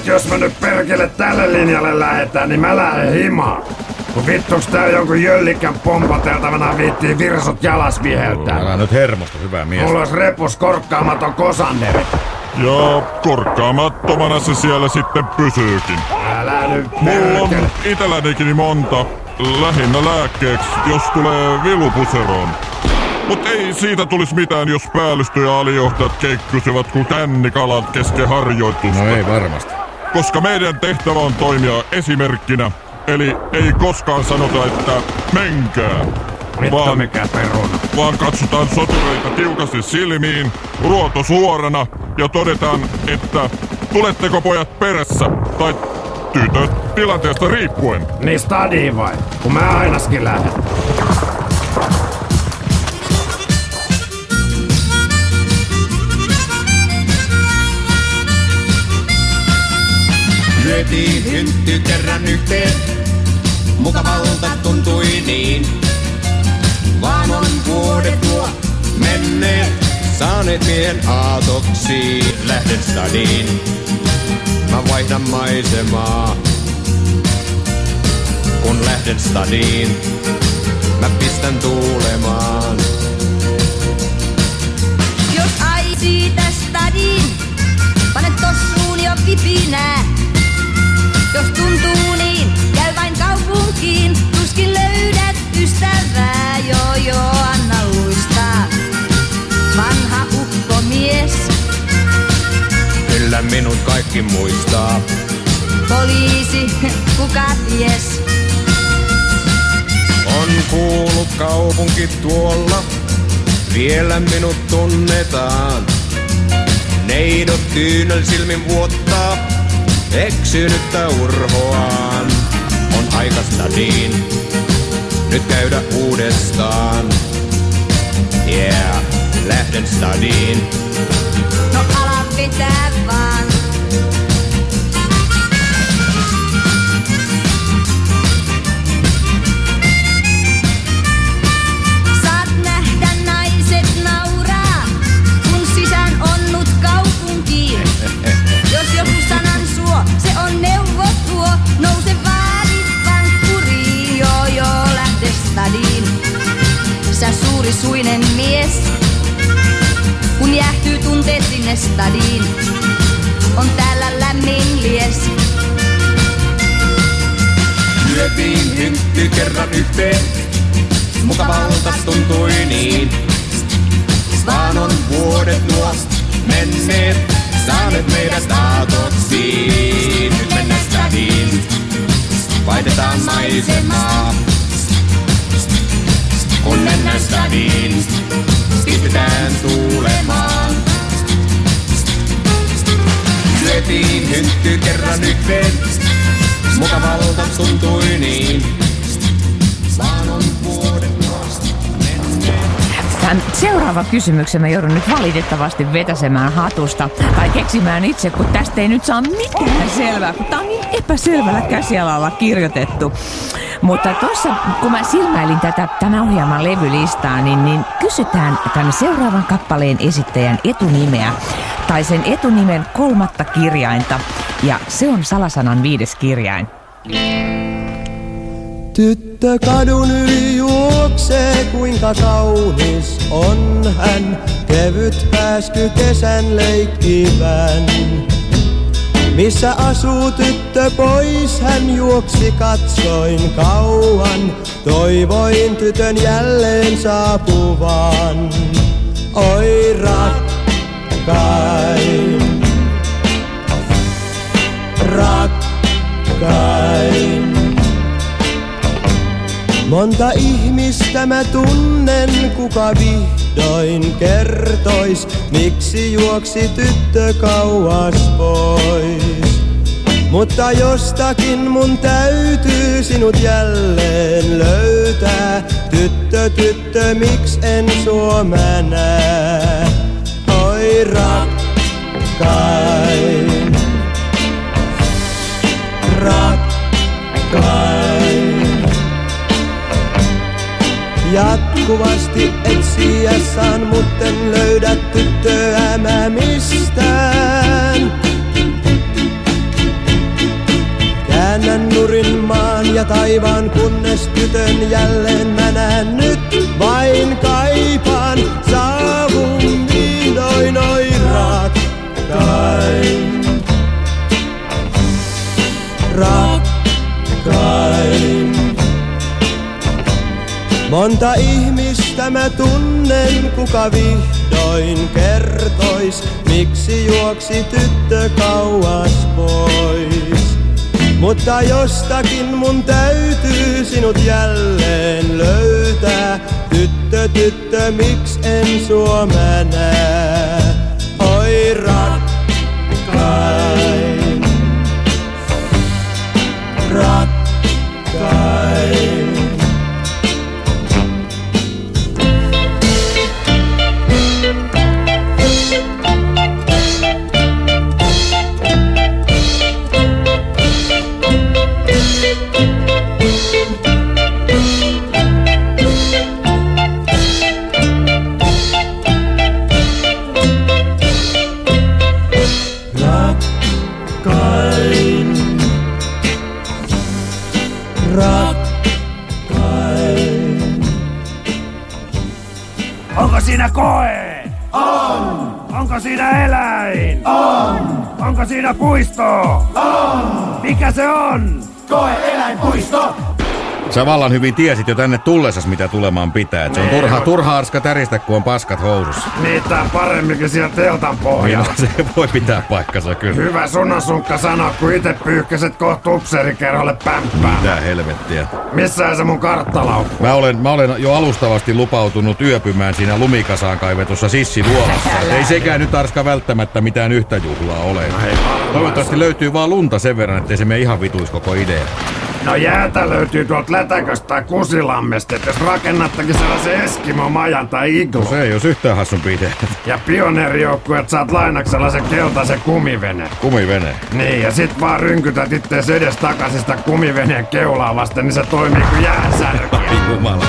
Speaker 5: Mut jos mä nyt perkele tälle linjalle lähetään, niin mä lähden himaan. Kun vittuks tää jonkun jöllikän pompateltavana viittiin virsut jalas viheltää.
Speaker 2: Älä nyt hermosta, hyvä mies.
Speaker 5: Mulla olisi repus korkkaamaton kosanderi.
Speaker 3: Ja korkkaamattomana se siellä sitten pysyykin.
Speaker 5: Älä nyt
Speaker 3: Mulla on
Speaker 5: perkele.
Speaker 3: itsellänikin monta, lähinnä lääkkeeksi, jos tulee vilupuseroon. Mut ei siitä tulisi mitään, jos päällystö ja alijohtajat keikkusivat kuin kännikalat kesken harjoitusta.
Speaker 2: No ei varmasti.
Speaker 3: Koska meidän tehtävä on toimia esimerkkinä. Eli ei koskaan sanota, että menkää.
Speaker 5: Vittu
Speaker 3: Vaan,
Speaker 5: mikä peruna.
Speaker 3: vaan katsotaan sotureita tiukasti silmiin, ruoto suorana ja todetaan, että tuletteko pojat perässä tai tytöt tilanteesta riippuen.
Speaker 5: Niin stadiin vai? Kun mä ainaskin lähden.
Speaker 16: Lyötiin hyntty kerran yhteen, mukavalta tuntui niin. Vaan on vuodet tuo menneet, saaneet miehen aatoksiin. Lähden stadiin, mä vaihdan maisemaa. Kun lähden stadiin, mä pistän tuulemaan.
Speaker 17: Jos ai siitä stadiin, pane tossuun jo vipinää. Jos tuntuu niin, käy vain kaupunkiin, tuskin löydät ystävää. Joo joo, anna luistaa, vanha ukkomies.
Speaker 16: Kyllä minut kaikki muistaa.
Speaker 17: Poliisi, kuka ties?
Speaker 16: On kuullut kaupunki tuolla, vielä minut tunnetaan. Neidot kyynel silmin vuottaa, eksynyttä urhoaan. On aika stadiin, nyt käydä uudestaan. Yeah, lähden stadiin.
Speaker 17: No ala vetää vaan. Sä suuri suinen mies, kun jäähtyy tunteet sinne stadiin. On täällä lämmin lies.
Speaker 16: Lyötiin hyntty kerran yhteen, mukavalta tuntui niin. Vaan on vuodet nuo menneet, saaneet meidät aatoksiin. Nyt mennään stadiin, vaihdetaan maisemaa. Kun mennään stadiin, pistetään tuulemaan. Lyötiin hyntty kerran yhteen, mukavalta tuntui niin. Vaan on
Speaker 4: Tämän seuraava kysymyksen mä joudun nyt valitettavasti vetäsemään hatusta tai keksimään itse, kun tästä ei nyt saa mitään selvää, kun tää on niin epäselvällä käsialalla kirjoitettu. Mutta tuossa, kun mä silmäilin tätä tämän ohjelman levylistaa, niin, niin kysytään tämän seuraavan kappaleen esittäjän etunimeä tai sen etunimen kolmatta kirjainta. Ja se on salasanan viides kirjain.
Speaker 18: Tyttö kadun yli juoksee, kuinka kaunis on hän. Kevyt pääsky kesän leikkivän. Missä asuu tyttö pois, hän juoksi katsoin kauan. Toivoin tytön jälleen saapuvan. Oi rakkain, rakkain. Monta ihmistä mä tunnen, kuka vihdoin kertois, miksi juoksi tyttö kauas pois. Mutta jostakin mun täytyy sinut jälleen löytää, tyttö, tyttö, miksi en sua mä näe? Oi rakkain, rakkain. Jatkuvasti etsiä saan, mutten löydä tyttöä mä mistään. Käännän nurin maan ja taivaan, kunnes tytön jälleen mä näen nyt. Vain kaipaan saavun vihdoin, oi rakkain. Monta ihmistä mä tunnen, kuka vihdoin kertois, miksi juoksi tyttö kauas pois. Mutta jostakin mun täytyy sinut jälleen löytää, tyttö, tyttö, miksi en sua mä näe?
Speaker 5: On! Onko siinä puisto? On! Mikä se on? Koe eläinpuisto!
Speaker 2: Sä vallan hyvin tiesit jo tänne tullessas, mitä tulemaan pitää. Et se on
Speaker 5: Niin,
Speaker 2: turha, turha arska täristä, kun on paskat housussa.
Speaker 5: Niitä on paremminkin siellä teltan
Speaker 2: Niin,
Speaker 5: pohjalla.
Speaker 2: no, se voi pitää paikkansa kyllä.
Speaker 5: Hyvä sunasunkka sanoa, kun itse pyyhkäset kohta upseerikerholle pämppää.
Speaker 2: Mitä helvettiä.
Speaker 5: Missä se mun karttalaukku?
Speaker 2: Mä olen, mä olen jo alustavasti lupautunut yöpymään siinä lumikasaan kaivetussa sissiluolassa. Ei sekään nyt Arska välttämättä mitään yhtä juhlaa ole. Toivottavasti löytyy vaan lunta sen verran, ettei se mene ihan vituis koko idea.
Speaker 5: No jäätä löytyy tuolta Lätäköstä tai Kusilammesta, että jos rakennattakin sellaisen Eskimo-majan tai iglo.
Speaker 2: Se ei jos yhtään hassumpi idea.
Speaker 5: Ja pioneerijoukkueet saat lainaksi sellaisen keltaisen kumivene.
Speaker 2: Kumivene.
Speaker 5: Niin, ja sit vaan rynkytät ittees edes takaisin sitä kumiveneen keulaa vasten, niin se toimii kuin jääsärki.
Speaker 2: Ai jumala.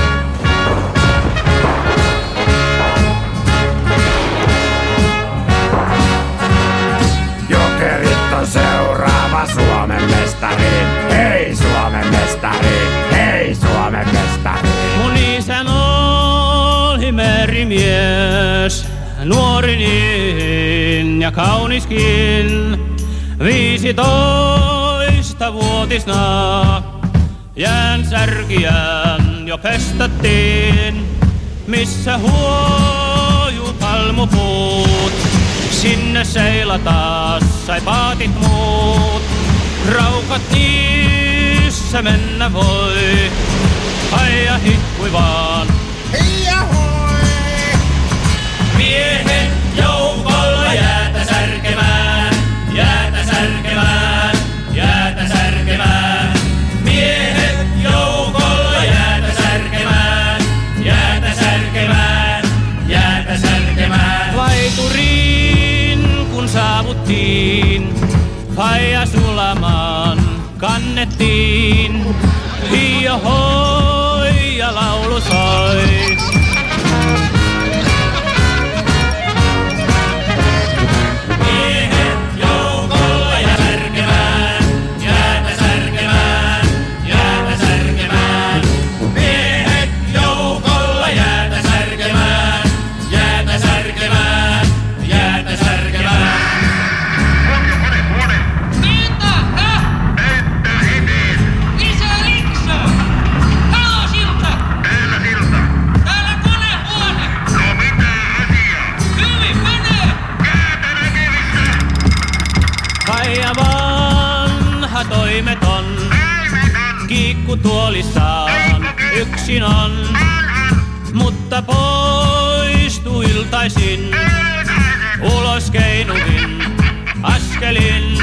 Speaker 5: Jokerit on seuraava Suomen mestari.
Speaker 19: Nuori niin ja kauniskin. Viisitoista vuotisna jään särkiään jo pestattiin, missä huoju palmupuut. Sinne seilataan sai paatit muut, raukat niissä mennä voi. Haija hikkui vaan. Heija hoi! Miehet joukolla jäätä särkemään. Miehet joukolla jäätä särkemään. Laituriin kun faija sulamaan kannettiin. Hiia hoi ja laulu soi. Yksin on. Mutta poistuu iltaisin, ulos keinuvin askelin.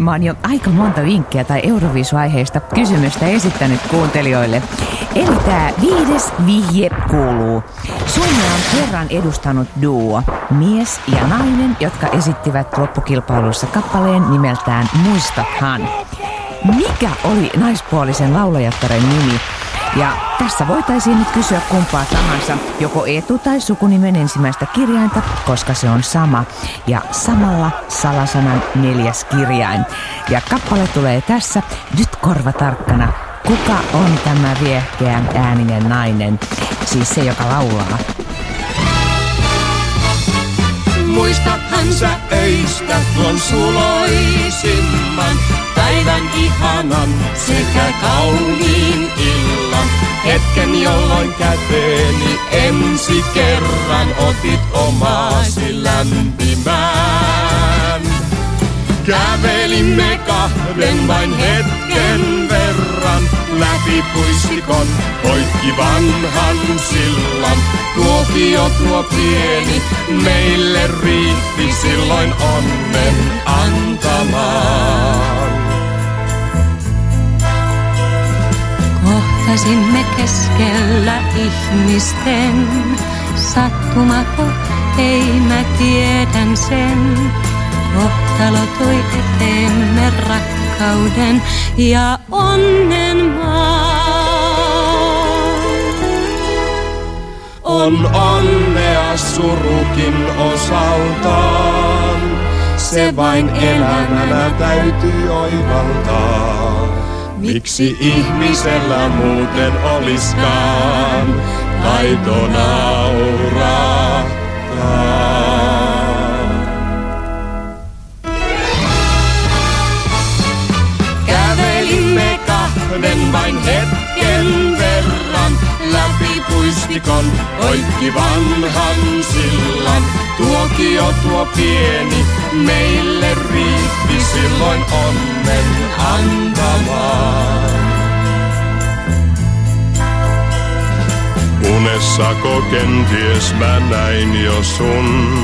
Speaker 4: Mä oon jo aika monta vinkkiä tai Euroviisu-aiheista kysymystä esittänyt kuuntelijoille. Eli tää viides vihje kuuluu. Suomea on kerran edustanut duo, mies ja nainen, jotka esittivät loppukilpailussa kappaleen nimeltään Muistathan. Mikä oli naispuolisen laulajattaren nimi? Ja tässä voitaisiin nyt kysyä kumpaa tahansa, joko etu- tai sukunimen ensimmäistä kirjainta, koska se on sama. Ja samalla salasanan neljäs kirjain. Ja kappale tulee tässä, nyt korva tarkkana. Kuka on tämä viehkeä ääninen nainen? Siis se, joka laulaa.
Speaker 15: Muistathan sä öistä tuon suloisimman päivän ihanan sekä kauniin illan. Hetken jolloin käteeni ensi kerran otit omasi lämpimään.
Speaker 16: Kävelimme kahden vain hetken verran läpi puistikon poikki vanhan sillan. Tuokio tuo pieni meille riitti silloin onnen antamaan.
Speaker 20: Kohtasimme keskellä ihmisten. Sattumako, ei mä tiedän sen. Kohtalo toi eteemme rakkauden ja onnen.
Speaker 16: On onnea surukin osaltaan, se vain elämänä täytyy oivaltaa. Miksi ihmisellä muuten oliskaan taito nauraa? Kävelimme kahden vain hetken läpi puistikon poikki vanhan sillan. Tuokio tuo pieni meille riitti silloin onnen antamaan. Unessako kenties mä näin jo sun,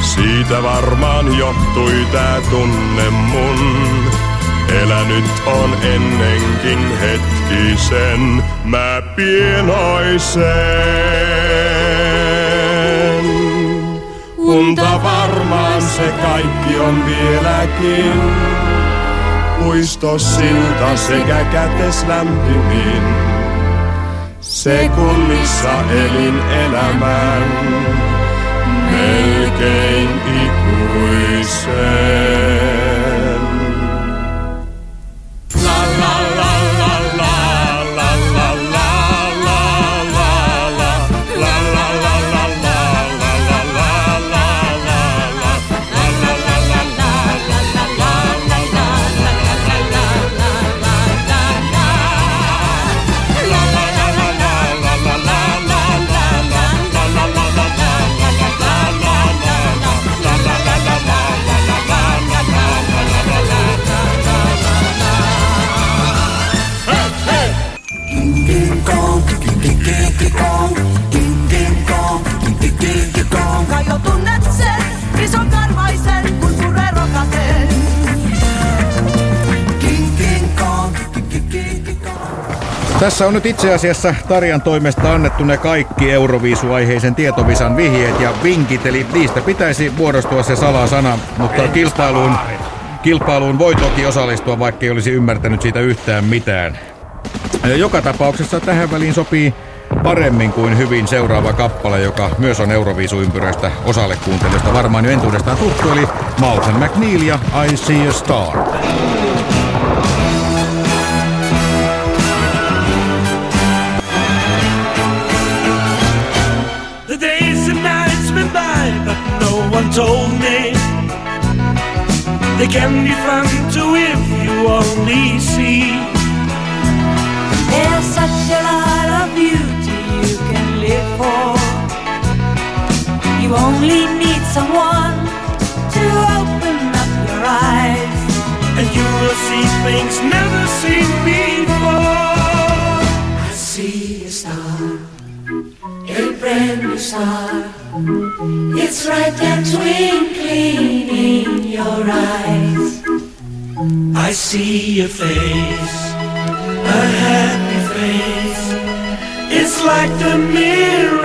Speaker 16: siitä varmaan johtui tää tunne mun. Elänyt on ennenkin hetkisen, mä pienoisen. Unta varmaan se kaikki on vieläkin. Puistosilta sekä käteslämpimin. Sekunnissa elin elämän melkein ikuisen.
Speaker 2: Tässä on nyt itse asiassa Tarjan toimesta annettu ne kaikki Euroviisu-aiheisen tietovisan vihjeet ja vinkit, eli niistä pitäisi muodostua se salasana, mutta kilpailuun, kilpailuun voi toki osallistua, vaikka ei olisi ymmärtänyt siitä yhtään mitään. Joka tapauksessa tähän väliin sopii paremmin kuin hyvin seuraava kappale, joka myös on Euroviisuympyrästä osalle kuuntelijoista varmaan jo entuudestaan tuttu, eli Malcolm McNeil ja I See a Star.
Speaker 21: Told me they can be fun too if you only see.
Speaker 7: There's such a lot of beauty you can live for. You only need someone to open up your eyes.
Speaker 21: and you will see things never seen before.
Speaker 7: I see a star, a brand new star. It's right there twinkling in your eyes.
Speaker 21: I see a face, a happy face. It's like the mirror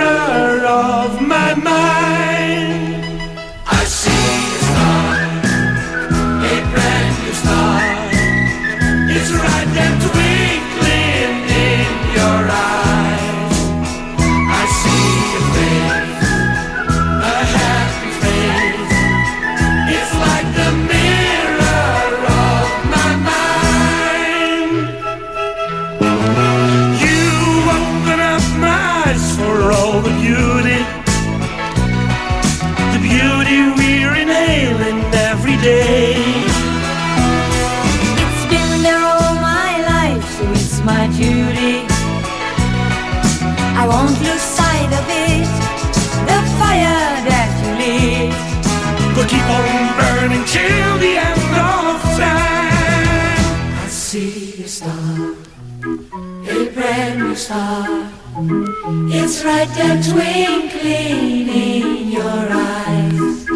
Speaker 21: There twinkling in your eyes.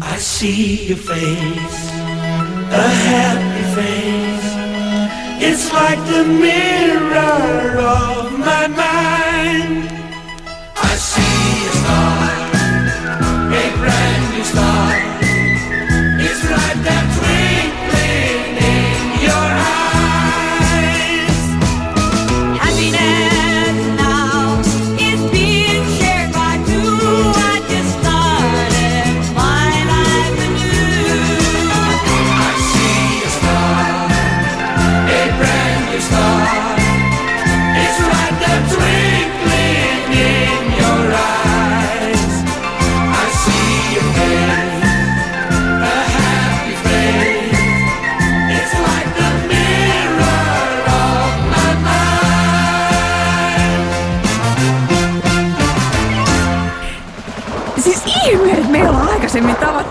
Speaker 21: I see
Speaker 22: your
Speaker 21: face, a happy face. It's like the mirror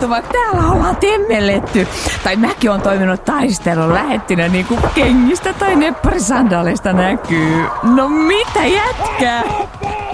Speaker 4: vaikka täällä ollaan temmelletty. Tai mäkin on toiminut taistelun lähettinä niin kuin kengistä tai nepparisandaalista näkyy. No mitä jätkää?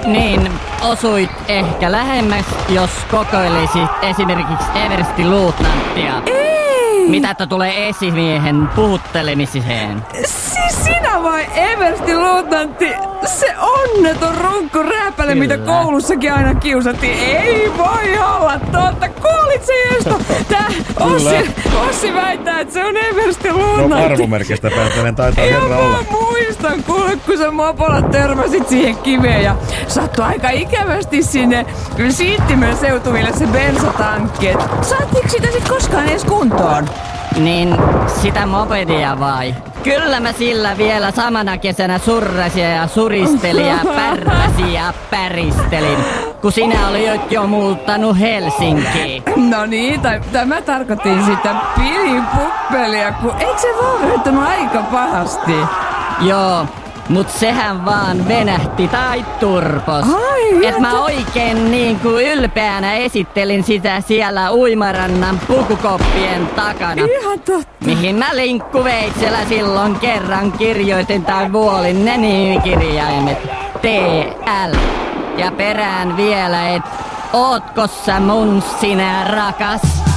Speaker 23: Niin, osuit ehkä lähemmäs, jos kokoilisit esimerkiksi Eversti Luutnanttia.
Speaker 4: Ei!
Speaker 23: Mitä tulee esimiehen puhuttelemiseen?
Speaker 4: Siis vai Eversti Luutnantti? Se onneton runkku rääpäle, mitä koulussakin aina kiusattiin. Ei voi olla totta. Kuulit se Jesto? Tää Ossi, Ossi väittää, että se on Eversti
Speaker 2: No
Speaker 4: Luutnantti.
Speaker 2: arvomerkistä päättelen taitaa
Speaker 4: Ja
Speaker 2: herra olla.
Speaker 4: muistan, kuule, kun sä mopolla törmäsit siihen kiveen ja sattui aika ikävästi sinne Siittimen seutuville se bensatankki. Et Saattiinko sitä sit koskaan edes kuntoon?
Speaker 23: Niin, sitä mopedia vai? Kyllä mä sillä vielä samana kesänä surrasin ja suristelin ja pärräsin ja päristelin, kun sinä olit jo muuttanut Helsinkiin.
Speaker 4: No niin, tai, tai mä tarkoitin sitä pilipuppelia, kun eikö se vaan yrittänyt aika pahasti?
Speaker 23: Joo, mut sehän vaan venähti tai turpos.
Speaker 4: Ai,
Speaker 23: Et mä oikein niin kuin ylpeänä esittelin sitä siellä uimarannan pukukoppien takana.
Speaker 4: Ihan totta.
Speaker 23: Mihin mä linkkuveitsellä silloin kerran kirjoitin tai vuolin ne nimikirjaimet TL. Ja perään vielä, et ootko sä mun sinä rakas?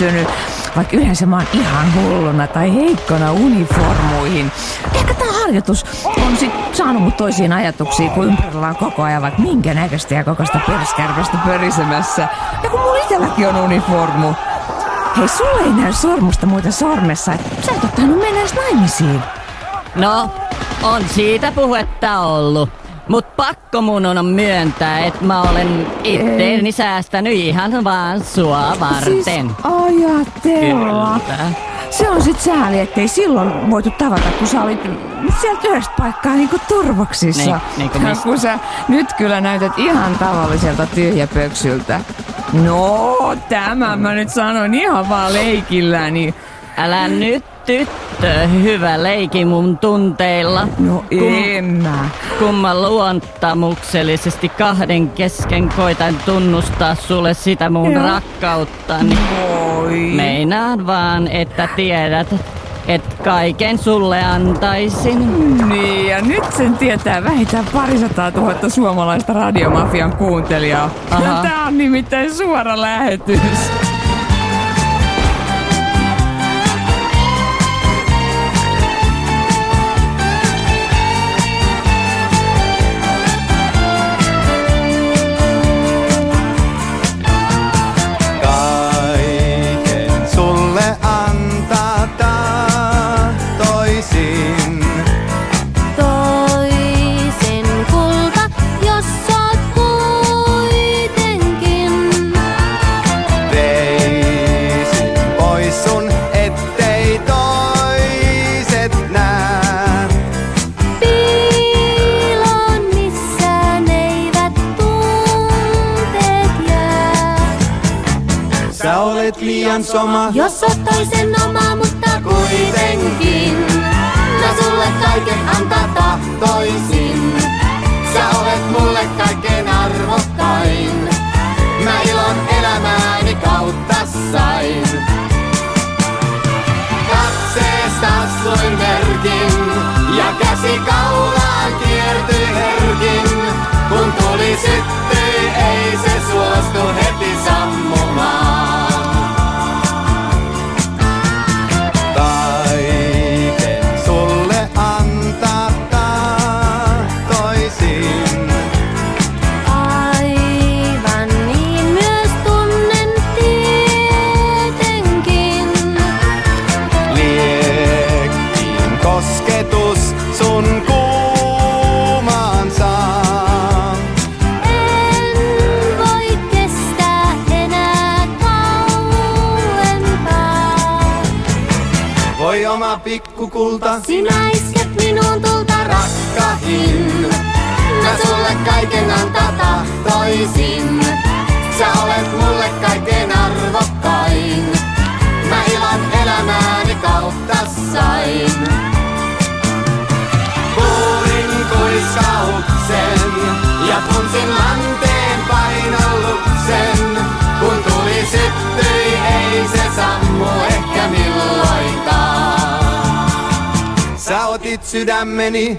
Speaker 4: Miehistynyt. Vaikka yleensä mä oon ihan hulluna tai heikkona uniformuihin. Ehkä tää harjoitus on sit saanut mut toisiin ajatuksiin, kun ympärillä on koko ajan vaikka minkä näköistä ja kokoista perskärpästä pörisemässä. Ja kun mulla itselläkin on uniformu. Hei, sulla ei näy sormusta muuten sormessa, et sä et oo tainnut mennä naimisiin.
Speaker 23: No, on siitä puhetta ollut. Mut pakko mun on myöntää, että mä olen itteeni säästänyt ihan vaan sua varten.
Speaker 4: Siis ajatella.
Speaker 23: Kyllä.
Speaker 4: Se on sit sääli, ettei silloin voitu tavata, kun sä olit sieltä yhdestä paikkaa niinku turvoksissa.
Speaker 23: Niin, niinku mistä?
Speaker 4: kun sä nyt kyllä näytät ihan tavalliselta tyhjäpöksyltä. No, tämä mä nyt sanon ihan vaan leikilläni.
Speaker 23: Älä nyt tyttö, hyvä leiki mun tunteilla.
Speaker 4: No en mä.
Speaker 23: Kun mä luottamuksellisesti kahden kesken koitan tunnustaa sulle sitä mun
Speaker 4: Joo.
Speaker 23: rakkautta, niin
Speaker 4: Voi.
Speaker 23: meinaan vaan, että tiedät, että kaiken sulle antaisin.
Speaker 4: Niin, ja nyt sen tietää vähintään parisataa tuhatta suomalaista radiomafian kuuntelijaa.
Speaker 23: Aha.
Speaker 4: Tää on nimittäin suora lähetys.
Speaker 15: Jos oot
Speaker 24: otit sydämeni,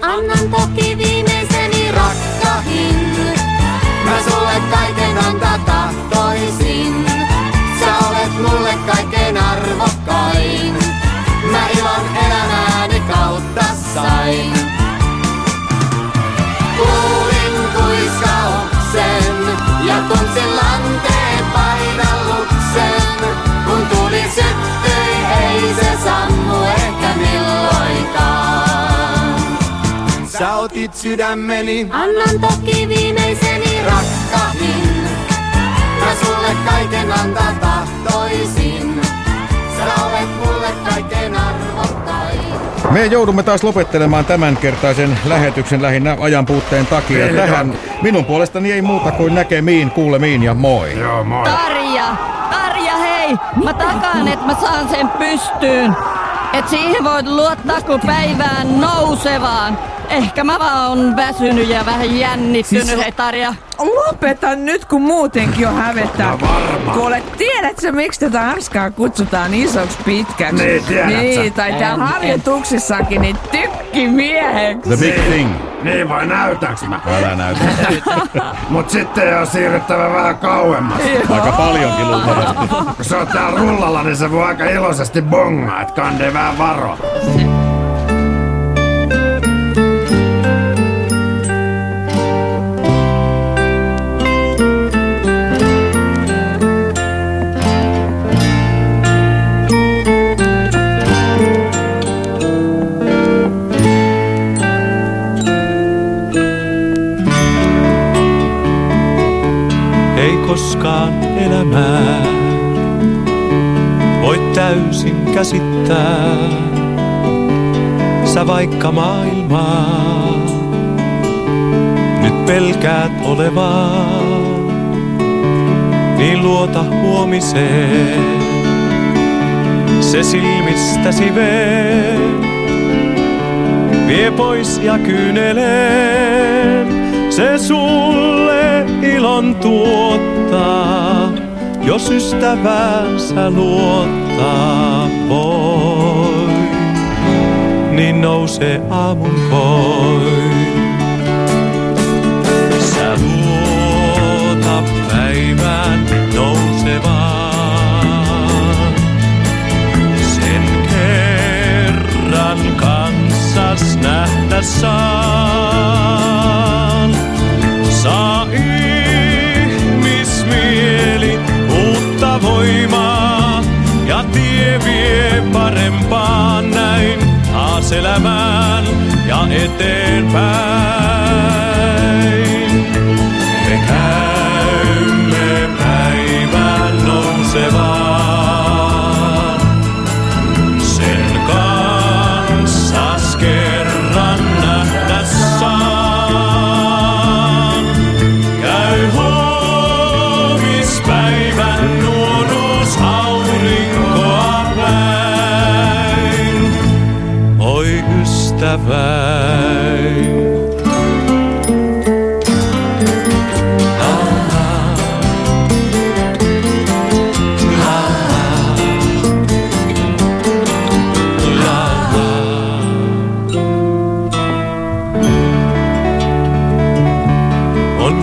Speaker 24: sydämeni,
Speaker 15: Annan toki viimeiseni
Speaker 24: rakkahin. Mä sulle kaiken antaa tahtoisin. Sä olet mulle kaikkein arvokkain.
Speaker 2: Me joudumme taas lopettelemaan tämänkertaisen lähetyksen lähinnä ajan puutteen takia.
Speaker 5: Kyllä.
Speaker 2: Tähän minun puolestani ei muuta kuin näkemiin, kuulemiin ja moi.
Speaker 5: Joo, moi.
Speaker 23: Tarja! Tarja, hei! Mä takaan, että mä saan sen pystyyn. Et siihen voit luottaa, kun päivään nousevaan. Ehkä mä vaan on väsynyt ja vähän jännittynyt,
Speaker 4: Siis-
Speaker 23: hei Tarja.
Speaker 4: Lopeta nyt, kun muutenkin jo hävettää.
Speaker 5: No.
Speaker 4: Kuule, tiedätkö, miksi tätä arskaa kutsutaan isoksi pitkäksi?
Speaker 5: Niin, tiedät sä.
Speaker 4: Niin, tai täällä
Speaker 23: En, en.
Speaker 4: harjoituksissakin, niin tykkää Purkkimieheksi.
Speaker 2: The big thing.
Speaker 5: Niin vai näytäks mä?
Speaker 2: Älä näytä.
Speaker 5: Mut sitten on siirryttävä vähän kauemmas.
Speaker 2: Aika paljonkin luultavasti.
Speaker 5: Kun se on täällä rullalla, niin se voi aika iloisesti bongaa, et kande vähän varo.
Speaker 6: Koskaan elämää voi täysin käsittää. Sä vaikka maailmaa nyt pelkäät olevaa, niin luota huomiseen. Se silmistäsi vee, vie pois ja kyyneleen. Se sulle ilon tuottaa, jos ystävänsä luottaa voi, niin nouse aamun koi. Sä luota päivään nousevaan, sen kerran kanssas nähdä saan. Saa ihmismieli uutta voimaa ja tie vie parempaan näin taas elämään ja eteenpäin. On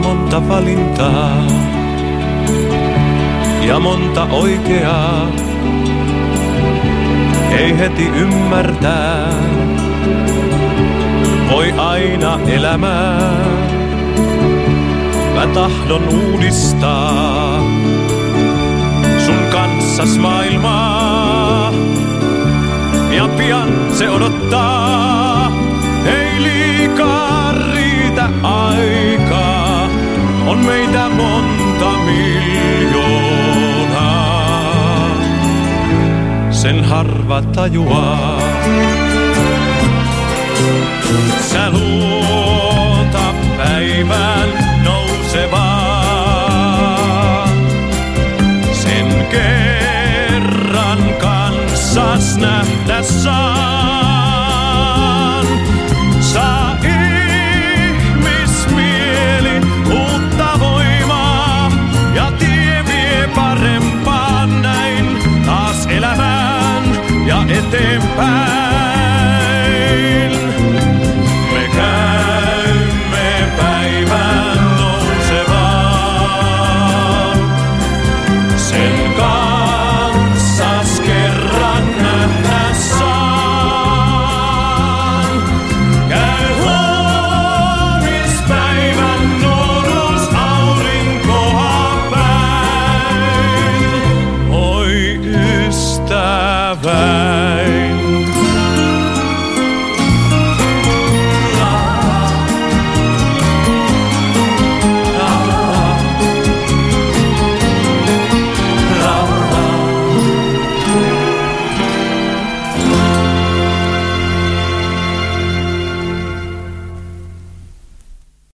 Speaker 6: monta valintaa ja monta oikeaa. Ei heti ymmärtää, aina elämää. Mä tahdon uudistaa sun kanssas maailmaa. Ja pian se odottaa, ei liikaa riitä aikaa. On meitä monta miljoonaa, sen harva tajuaa. Sä luota päivän nousevaa. Sen kerran kanssas nähdä saan. Saa ihmismieli uutta voimaa ja tie vie parempaan näin taas elämään ja eteenpäin.